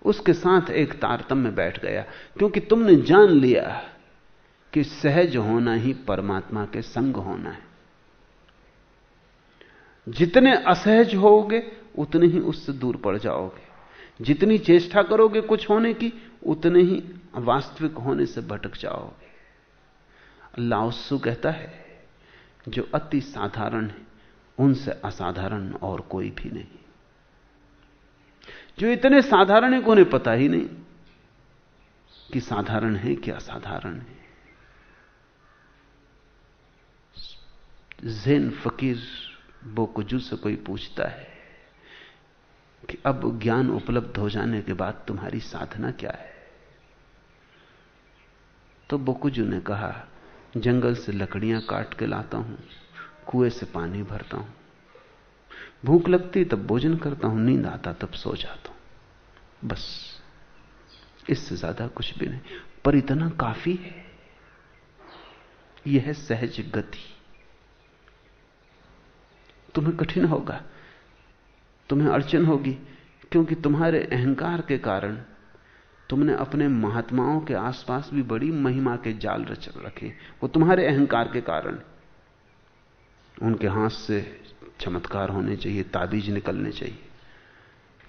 उसके साथ एक तारतम्य बैठ गया, क्योंकि तुमने जान लिया कि सहज होना ही परमात्मा के संग होना है। जितने असहज होगे, उतने ही उससे दूर पड़ जाओगे। जितनी चेष्टा करोगे कुछ होने की, उतने ही वास्तविक होने से भटक जाओगे। लाओसु कहता है, जो अति साधारण है, उनसे असाधारण और कोई भी नहीं। जो इतने साधारण है को उन्हें पता ही नहीं कि साधारण है कि असाधारण है। जैन फकीर बोकुजू से कोई पूछता है कि अब ज्ञान उपलब्ध हो जाने के बाद तुम्हारी साधना क्या है? तो बोकुजू ने कहा जंगल से लकड़ियाँ काट के लाता हूँ, कुएँ से पानी भरता हूँ। भूख लगती तब भोजन करता हूँ, नींद आता तब सो जाता हूँ। बस, इससे ज़्यादा कुछ भी नहीं, पर इतना काफ़ी है। यह है सहज गति। तुम्हें कठिन होगा, तुम्हें अड़चन होगी, क्योंकि तुम्हारे अहंकार के कारण तुमने अपने महात्माओं के आसपास भी बड़ी महिमा के जाल रच रखे। वो तुम्हारे अहंकार के कारण। उनके हाथ से चमत्कार होने चाहिए, ताबीज निकलने चाहिए।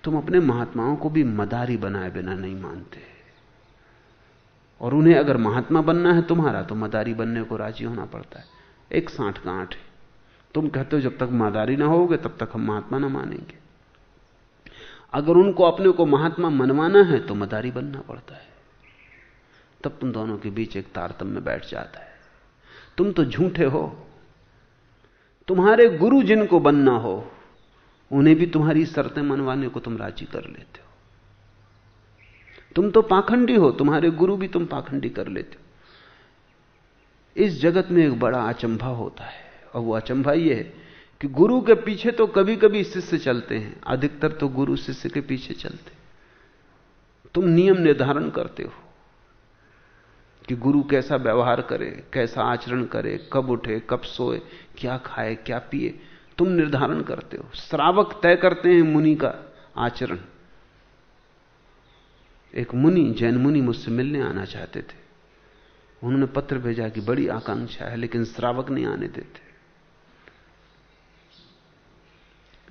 तुम अपने महात्माओं को भी मदारी बनाए बिना नहीं मानते। और उन्हें अगर महात्मा बनना है तुम्हारा तो मदारी बनने को राज़ी होना पड़ता है। एक साठ गांठ है। तुम कहते हो, जब तक मदारी ना होगे, तब तक हम महात्मा ना मानेंगे। अगर उनको अपने को महात्मा मनवाना है तो मदारी बनना पड़ता है। तब तुम दोनों के बीच एक तारतम्य बैठ जाता है। तुम तो झूठे हो। तुम्हारे गुरु जिनको बनना हो, उन्हें भी तुम्हारी शर्तें मनवाने को तुम राज़ी कर लेते हो। तुम तो पाखंडी हो, तुम्हारे गुरु भी तुम पाखंडी कर लेते हो। इस जगत में एक बड़ा अचंभा होता है, और वो अचंभा यह है कि गुरु के पीछे तो कभी कभी शिष्य चलते हैं। अधिकतर तो गुरु शिष्य के पीछे चलते तुम नियम निर्धारण करते हो कि गुरु कैसा व्यवहार करे, कैसा आचरण करे, कब उठे, कब सोए, क्या खाए, क्या पिए, तुम निर्धारण करते हो। श्रावक तय करते हैं मुनि का आचरण। एक मुनि, जैन मुनि मुझसे मिलने आना चाहते थे। उन्होंने पत्र भेजा कि बड़ी आकांक्षा है, लेकिन श्रावक नहीं आने देते।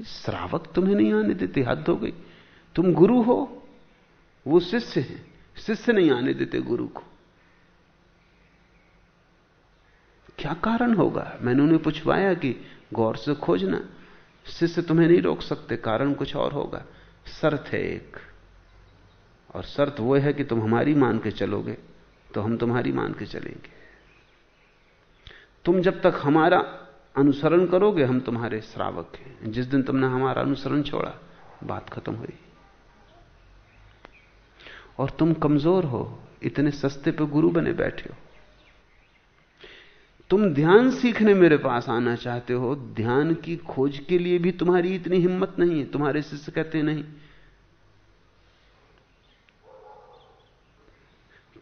श्रावक तुम्हें नहीं आने देते, हद हो गई। तुम गुरु हो, वो शिष्य हैं। शिष्य नहीं आने देते गुरु को। क्या कारण होगा? मैंने उन्हें पूछवाया कि गौर से खोजना। शिष्य तुम्हें नहीं रोक सकते, कारण कुछ और होगा। शर्त है एक। और शर्त वह है कि तुम हमारी मान के चलोगे तो हम तुम्हारी मान के चलेंगे। तुम जब तक हमारा अनुसरण करोगे, हम तुम्हारे श्रावक हैं। जिस दिन तुमने हमारा अनुसरण छोड़ा, बात खत्म हुई। और तुम कमज़ोर हो, इतने सस्ते पे गुरु बने बैठे हो। तुम ध्यान सीखने मेरे पास आना चाहते हो, ध्यान की खोज के लिए भी तुम्हारी इतनी हिम्मत नहीं है, तुम्हारे शिष्य कहते नहीं।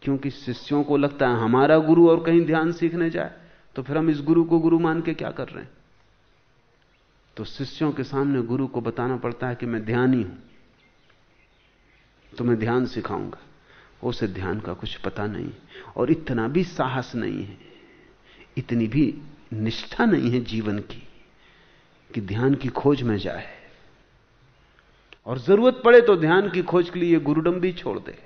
क्योंकि शिष्यों को लगता है हमारा गुरु और कहीं ध्यान सीखने जाए। तो फिर हम इस गुरु को गुरु मान के क्या कर रहे हैं? तो शिष्यों के सामने गुरु को बताना पड़ता है कि मैं ध्यानी हूँ तो मैं ध्यान सिखाऊँगा। उसे ध्यान का कुछ पता नहीं और इतना भी साहस नहीं है, इतनी भी निष्ठा नहीं है जीवन की, कि ध्यान की खोज में जाए। और ज़रूरत पड़े तो ध्यान की खोज के लिए गुरुडम भी छोड़ दे।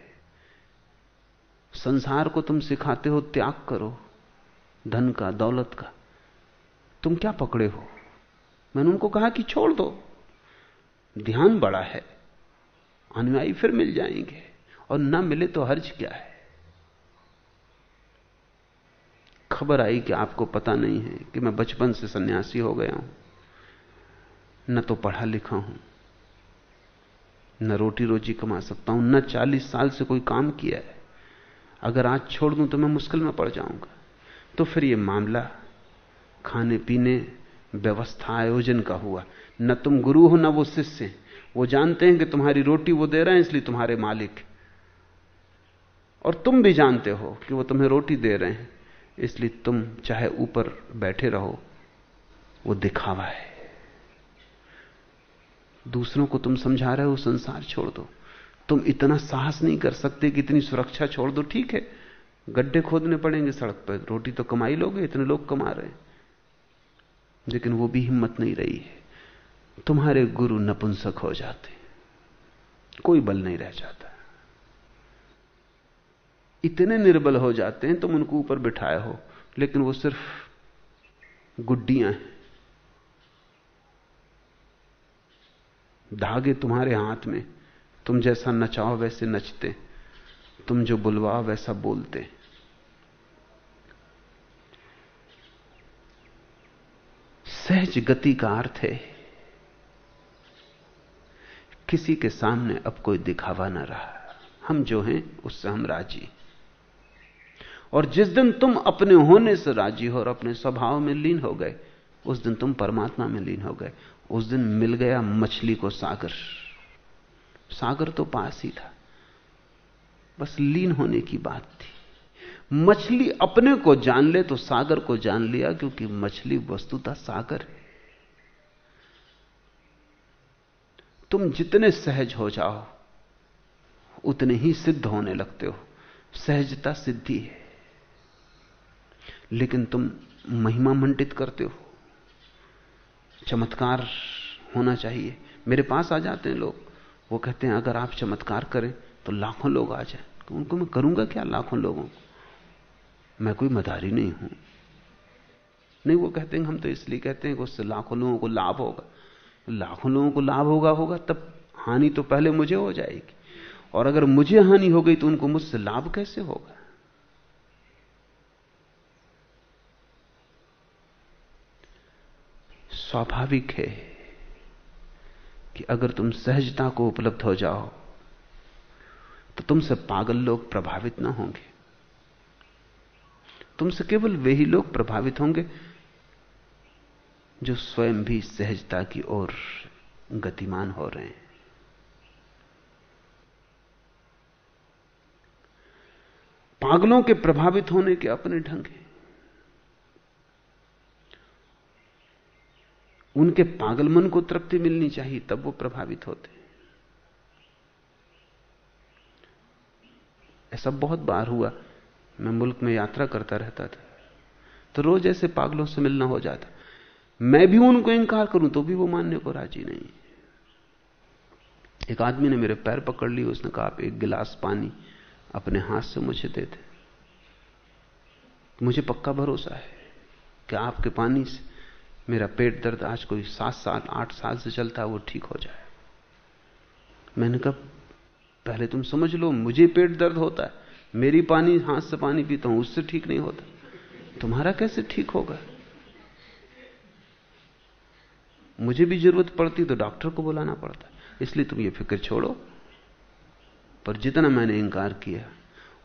संसार को तुम सिखाते हो, त्याग करो। धन का, दौलत का। तुम क्या पकड़े हो? मैंने उनको कहा कि छोड़ दो। ध्यान बड़ा है। अनुयायी फिर मिल जाएँगे। और ना मिले तो हर्ज क्या है? खबर आई कि आपको पता नहीं है कि मैं बचपन से सन्यासी हो गया हूँ। न तो पढ़ा लिखा हूँ। न रोटी रोजी कमा सकता हूँ। न चालीस साल से कोई काम किया है। अगर आज छोड़ दूँ तो मैं मुश्किल में पड़ जाऊँगा। तो फिर यह मामला खाने पीने व्यवस्था आयोजन का हुआ। न तुम गुरु हो, न वो शिष्य। वो जानते हैं कि तुम्हारी रोटी वो दे रहे हैं, इसलिए तुम्हारे मालिक। और तुम भी जानते हो कि वो तुम्हें रोटी दे रहे हैं, इसलिए तुम चाहे ऊपर बैठे रहो, वो दिखावा है। दूसरों को तुम समझा रहे हो, संसार छोड़ दो। तुम इतना साहस नहीं कर सकते कि इतनी सुरक्षा छोड़ दो, ठीक है। गड्ढे खोदने पड़ेंगे सड़क पर। रोटी तो कमाई लोगे, इतने लोग कमा रहे हैं। लेकिन वो भी हिम्मत नहीं रही है। तुम्हारे गुरु नपुंसक हो जाते कोई बल नहीं रह जाता। इतने निर्बल हो जाते हैं, तुम उनको ऊपर बिठाए हो। लेकिन वो सिर्फ़ गुड्डियाँ हैं। धागे तुम्हारे हाथ में। तुम जैसा नचाओ वैसे नचते। तुम जो बुलवाओ वैसा बोलते। सहज गति का अर्थ है। किसी के सामने अब कोई दिखावा ना रहा। हम जो हैं, उससे हम राज़ी। और जिस दिन तुम अपने होने से राज़ी हो और अपने स्वभाव में लीन हो गए, उस दिन तुम परमात्मा में लीन हो गए। उस दिन मिल गया मछली को सागर। सागर तो पास ही था। बस लीन होने की बात थी। मछली अपने को जान ले तो सागर को जान लिया, क्योंकि मछली वस्तुतः सागर है। तुम जितने सहज हो जाओ, उतने ही सिद्ध होने लगते हो। सहजता सिद्धि है। लेकिन तुम महिमा मंडित करते हो। चमत्कार होना चाहिए। मेरे पास आ जाते हैं लोग। वो कहते हैं, अगर आप चमत्कार करें तो लाखों लोग आ जाए। उनको मैं करूँगा क्या लाखों लोगों को? मैं कोई मदारी नहीं हूँ। नहीं, वो कहते हैं, हम तो इसलिए कहते हैं कि उससे लाखों लोगों को लाभ होगा। लाखों लोगों को लाभ होगा होगा, तब हानि तो पहले मुझे हो जाएगी। और अगर मुझे हानि हो गई तो उनको मुझसे लाभ कैसे होगा? स्वाभाविक है कि अगर तुम सहजता को उपलब्ध हो जाओ तो तुमसे पागल लोग प्रभावित ना होंगे। तुमसे केवल वे ही लोग प्रभावित होंगे जो स्वयं भी सहजता की ओर गतिमान हो रहे हैं। पागलों के प्रभावित होने के अपने ढंग हैं। उनके पागल मन को तृप्ति मिलनी चाहिए, तब वो प्रभावित होते ऐसा बहुत बार हुआ मैं मुल्क में यात्रा करता रहता था। तो रोज ऐसे पागलों से मिलना हो जाता। मैं भी उनको इंकार करूँ तो भी वो मानने को राज़ी नहीं एक आदमी ने मेरे पैर पकड़ लिए, उसने कहा, आप एक गिलास पानी अपने हाथ से मुझे दे दे। मुझे पक्का भरोसा है कि आपके पानी से मेरा पेट दर्द आज कोई सात साल, आठ साल से चलता है वो ठीक हो जाए। मैंने कहा, पहले तुम समझ लो, मुझे पेट दर्द होता है। मेरी पानी हाथ से पानी पीता हूँ, उससे ठीक नहीं होता। तुम्हारा कैसे ठीक होगा? मुझे भी ज़रूरत पड़ती तो डॉक्टर को बुलाना पड़ता। इसलिए तुम ये फ़िक्र छोड़ो। पर जितना मैंने इंकार किया,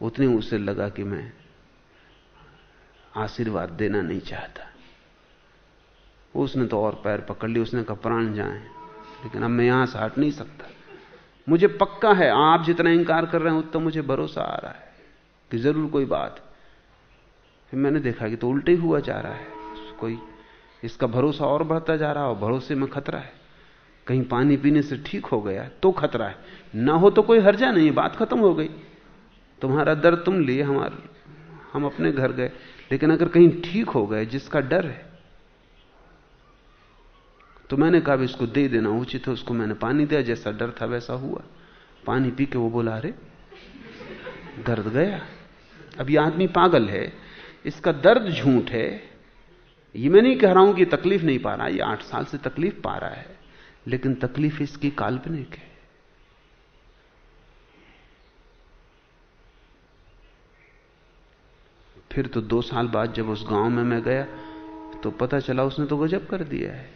उतने उसे लगा कि मैं आशीर्वाद देना नहीं चाहता। उसने तो और पैर पकड़ ली उसने कहा, प्राण जाए। लेकिन अब मैं यहाँ से हट नहीं सकता। मुझे पक्का है, आप जितना इंकार कर रहे हैं, उतना मुझे भरोसा आ रहा है। कि ज़रूर कोई बात। फिर मैंने देखा कि तो उल्टे हुआ जा रहा है। कोई इसका भरोसा और बढ़ता जा रहा है और भरोसे में खतरा है। कहीं पानी पीने से ठीक हो गया तो खतरा है। ना हो तो कोई हर्जा नहीं, बात खत्म हो गई। तुम्हारा दर्द तुम लिए, हमारे हम अपने घर गए। लेकिन अगर कहीं ठीक हो गए, जिसका डर है तो मैंने कहा इसको दे देना, उचित है, उसको मैंने पानी दिया, जैसा डर था वैसा हुआ। पानी पी के वो बोला, अरे, दर्द गया। अब ये आदमी पागल है, इसका दर्द झूठ है, ये मैं नहीं कह रहा हूँ कि तकलीफ़ नहीं पा रहा, ये आठ साल से तकलीफ़ पा रहा है, लेकिन तकलीफ़ इसकी काल्पनिक है। फिर तो दो साल बाद जब उस गाँव में मैं गया तो पता चला उसने तो गजब कर दिया है।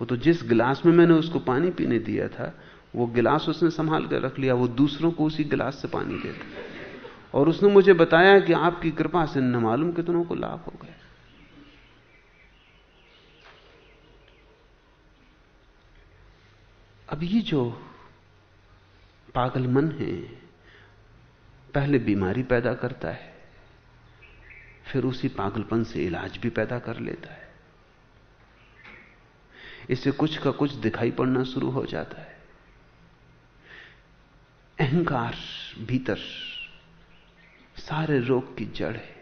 वो तो जिस गिलास में मैंने उसको पानी पीने दिया था, वो गिलास उसने संभाल कर रख लिया, वो दूसरों को उसी गिलास से पानी देता। और उसने मुझे बताया कि आपकी कृपा से न मालूम कितनों को लाभ हो गया। अब ये जो पागल मन है, पहले बीमारी पैदा करता है, फिर उसी पागलपन से इलाज भी पैदा कर लेता है। इससे कुछ का कुछ दिखाई पड़ना शुरू हो जाता है। अहंकार भीतर सारे रोग की जड़ है।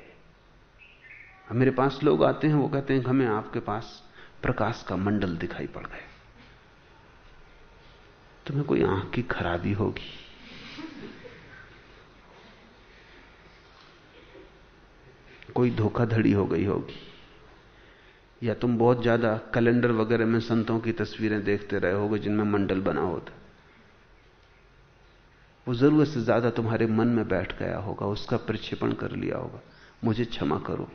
मेरे पास लोग आते हैं, वो कहते हैं, हमें आपके पास प्रकाश का मंडल दिखाई पड़ गया। तुम्हें कोई आँख की खराबी होगी। कोई धोखाधड़ी हो गई होगी। या तुम बहुत ज़्यादा कैलेंडर वगैरह में संतों की तस्वीरें देखते रहे होगे, जिनमें मंडल बना होता। वो ज़रूरत से ज़्यादा तुम्हारे मन में बैठ गया होगा, उसका प्रक्षेपण कर लिया होगा। मुझे क्षमा करो।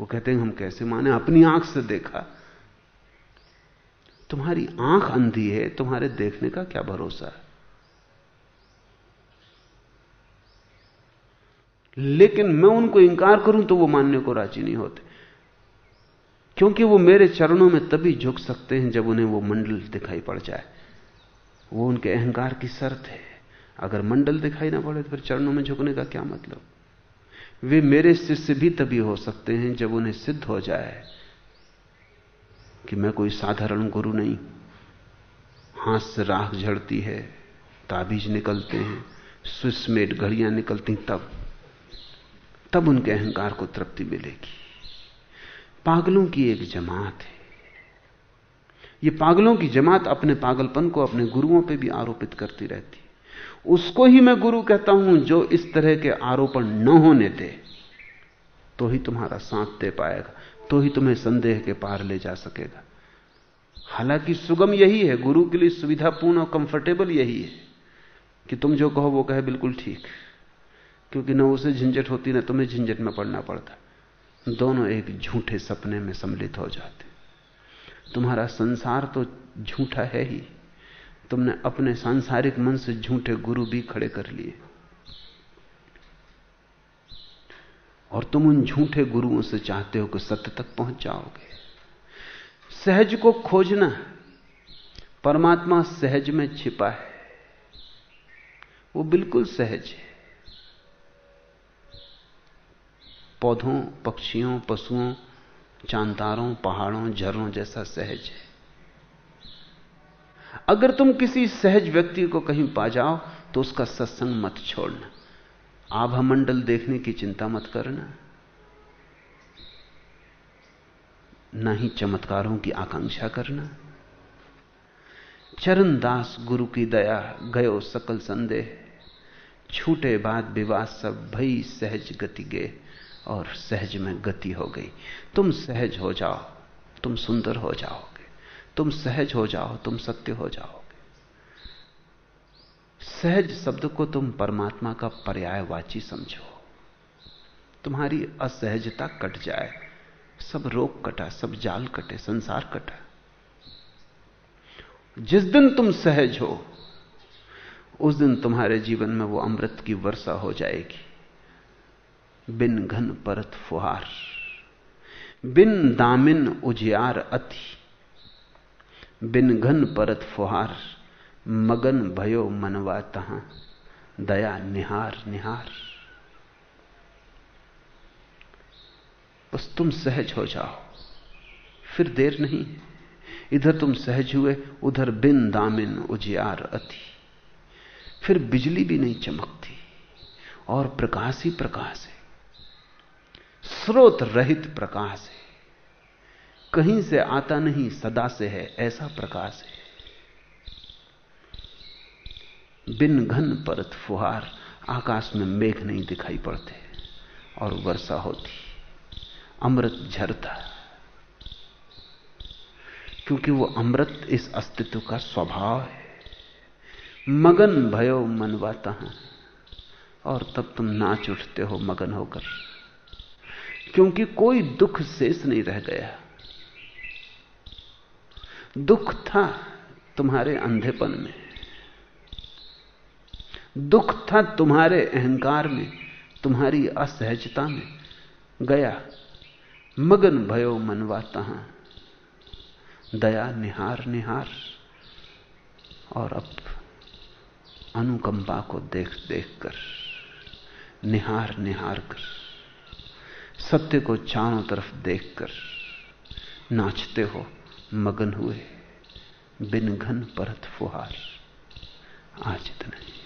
वो कहते हैं, हम कैसे माने? अपनी आँख से देखा। तुम्हारी आँख अंधी है, तुम्हारे देखने का क्या भरोसा है? लेकिन मैं उनको इंकार करूँ तो वो मानने को राज़ी नहीं होते। क्योंकि वो मेरे चरणों में तभी झुक सकते हैं जब उन्हें वो मंडल दिखाई पड़ जाए। वो उनके अहंकार की शर्त है। अगर मंडल दिखाई ना पड़े तो फिर चरणों में झुकने का क्या मतलब? वे मेरे शिष्य भी तभी हो सकते हैं जब उन्हें सिद्ध हो जाए कि मैं कोई साधारण गुरु नहीं। हाथ से राख झड़ती है, ताबीज निकलते हैं, स्विस मेड घड़ियाँ निकलती तब तब उनके अहंकार को तृप्ति मिलेगी। पागलों की एक जमात है। ये पागलों की जमात अपने पागलपन को अपने गुरुओं पे भी आरोपित करती रहती उसको ही मैं गुरु कहता हूँ जो इस तरह के आरोपण न होने दे तो ही तुम्हारा साथ दे पाएगा तो ही तुम्हें संदेह के पार ले जा सकेगा। हालाँकि सुगम यही है, गुरु के लिए सुविधापूर्ण और कंफर्टेबल यही है कि तुम जो कहो वो कहे बिल्कुल ठीक, क्योंकि न उसे झंझट होती, ना तुम्हें झंझट में पड़ना पड़ता। दोनों एक झूठे सपने में सम्मिलित हो जाते। तुम्हारा संसार तो झूठा है ही। तुमने अपने सांसारिक मन से झूठे गुरु भी खड़े कर लिए। और तुम उन झूठे गुरुओं से चाहते हो कि सत्य तक पहुँच जाओगे सहज को खोजना परमात्मा सहज में छिपा है। वो बिल्कुल सहज है। पौधों, पक्षियों, पशुओं चांतारों, पहाड़ों झरों जैसा सहज है। अगर तुम किसी सहज व्यक्ति को कहीं पा जाओ तो उसका सत्संग मत छोड़ना। आभा मंडल देखने की चिंता मत करना। ना ही चमत्कारों की आकांक्षा करना। चरणदास गुरु की दया, गयो सकल संदेह। छूटे बाद विवाद सब भई सहज गति गे। और सहज में गति हो गई। तुम सहज हो जाओ, तुम सुंदर हो जाओगे। तुम सहज हो जाओ, तुम सत्य हो जाओगे। सहज शब्द को तुम परमात्मा का पर्यायवाची समझो। तुम्हारी असहजता कट जाए। सब रोग कटा, सब जाल कटे, संसार कटा। जिस दिन तुम सहज हो, उस दिन तुम्हारे जीवन में वो अमृत की वर्षा हो जाएगी। बिन घन परत फुहार, बिन दामिन उजियार अति, बिन घन परत फुहार, मगन भयो मनवा तहा, दया निहार निहार। बस तुम सहज हो जाओ, फिर देर नहीं इधर तुम सहज हुए, उधर बिन दामिन उजियार अति। फिर बिजली भी नहीं चमकती, और प्रकाश ही प्रकाश है। स्रोत रहित प्रकाश है। कहीं से आता नहीं, सदा से है, ऐसा प्रकाश है। बिन घन परत फुहार, आकाश में मेघ नहीं दिखाई पड़ते और वर्षा होती। अमृत झरता, क्योंकि वो अमृत इस अस्तित्व का स्वभाव है। मगन भयो मनवाता है और तब तुम नाच उठते हो मगन होकर। क्योंकि कोई दुख शेष नहीं रह गया। दुख था तुम्हारे अंधेपन में। दुख था तुम्हारे अहंकार में, तुम्हारी असहजता में। गया, मगन भयो मनवा मनवाता दया निहार निहार, और अब अनुकंपा को देख देख कर, निहार निहार कर। सत्य को चारों तरफ़ देखकर नाचते हो मगन हुए, बिन घन परत फुहार। आज इतना ही।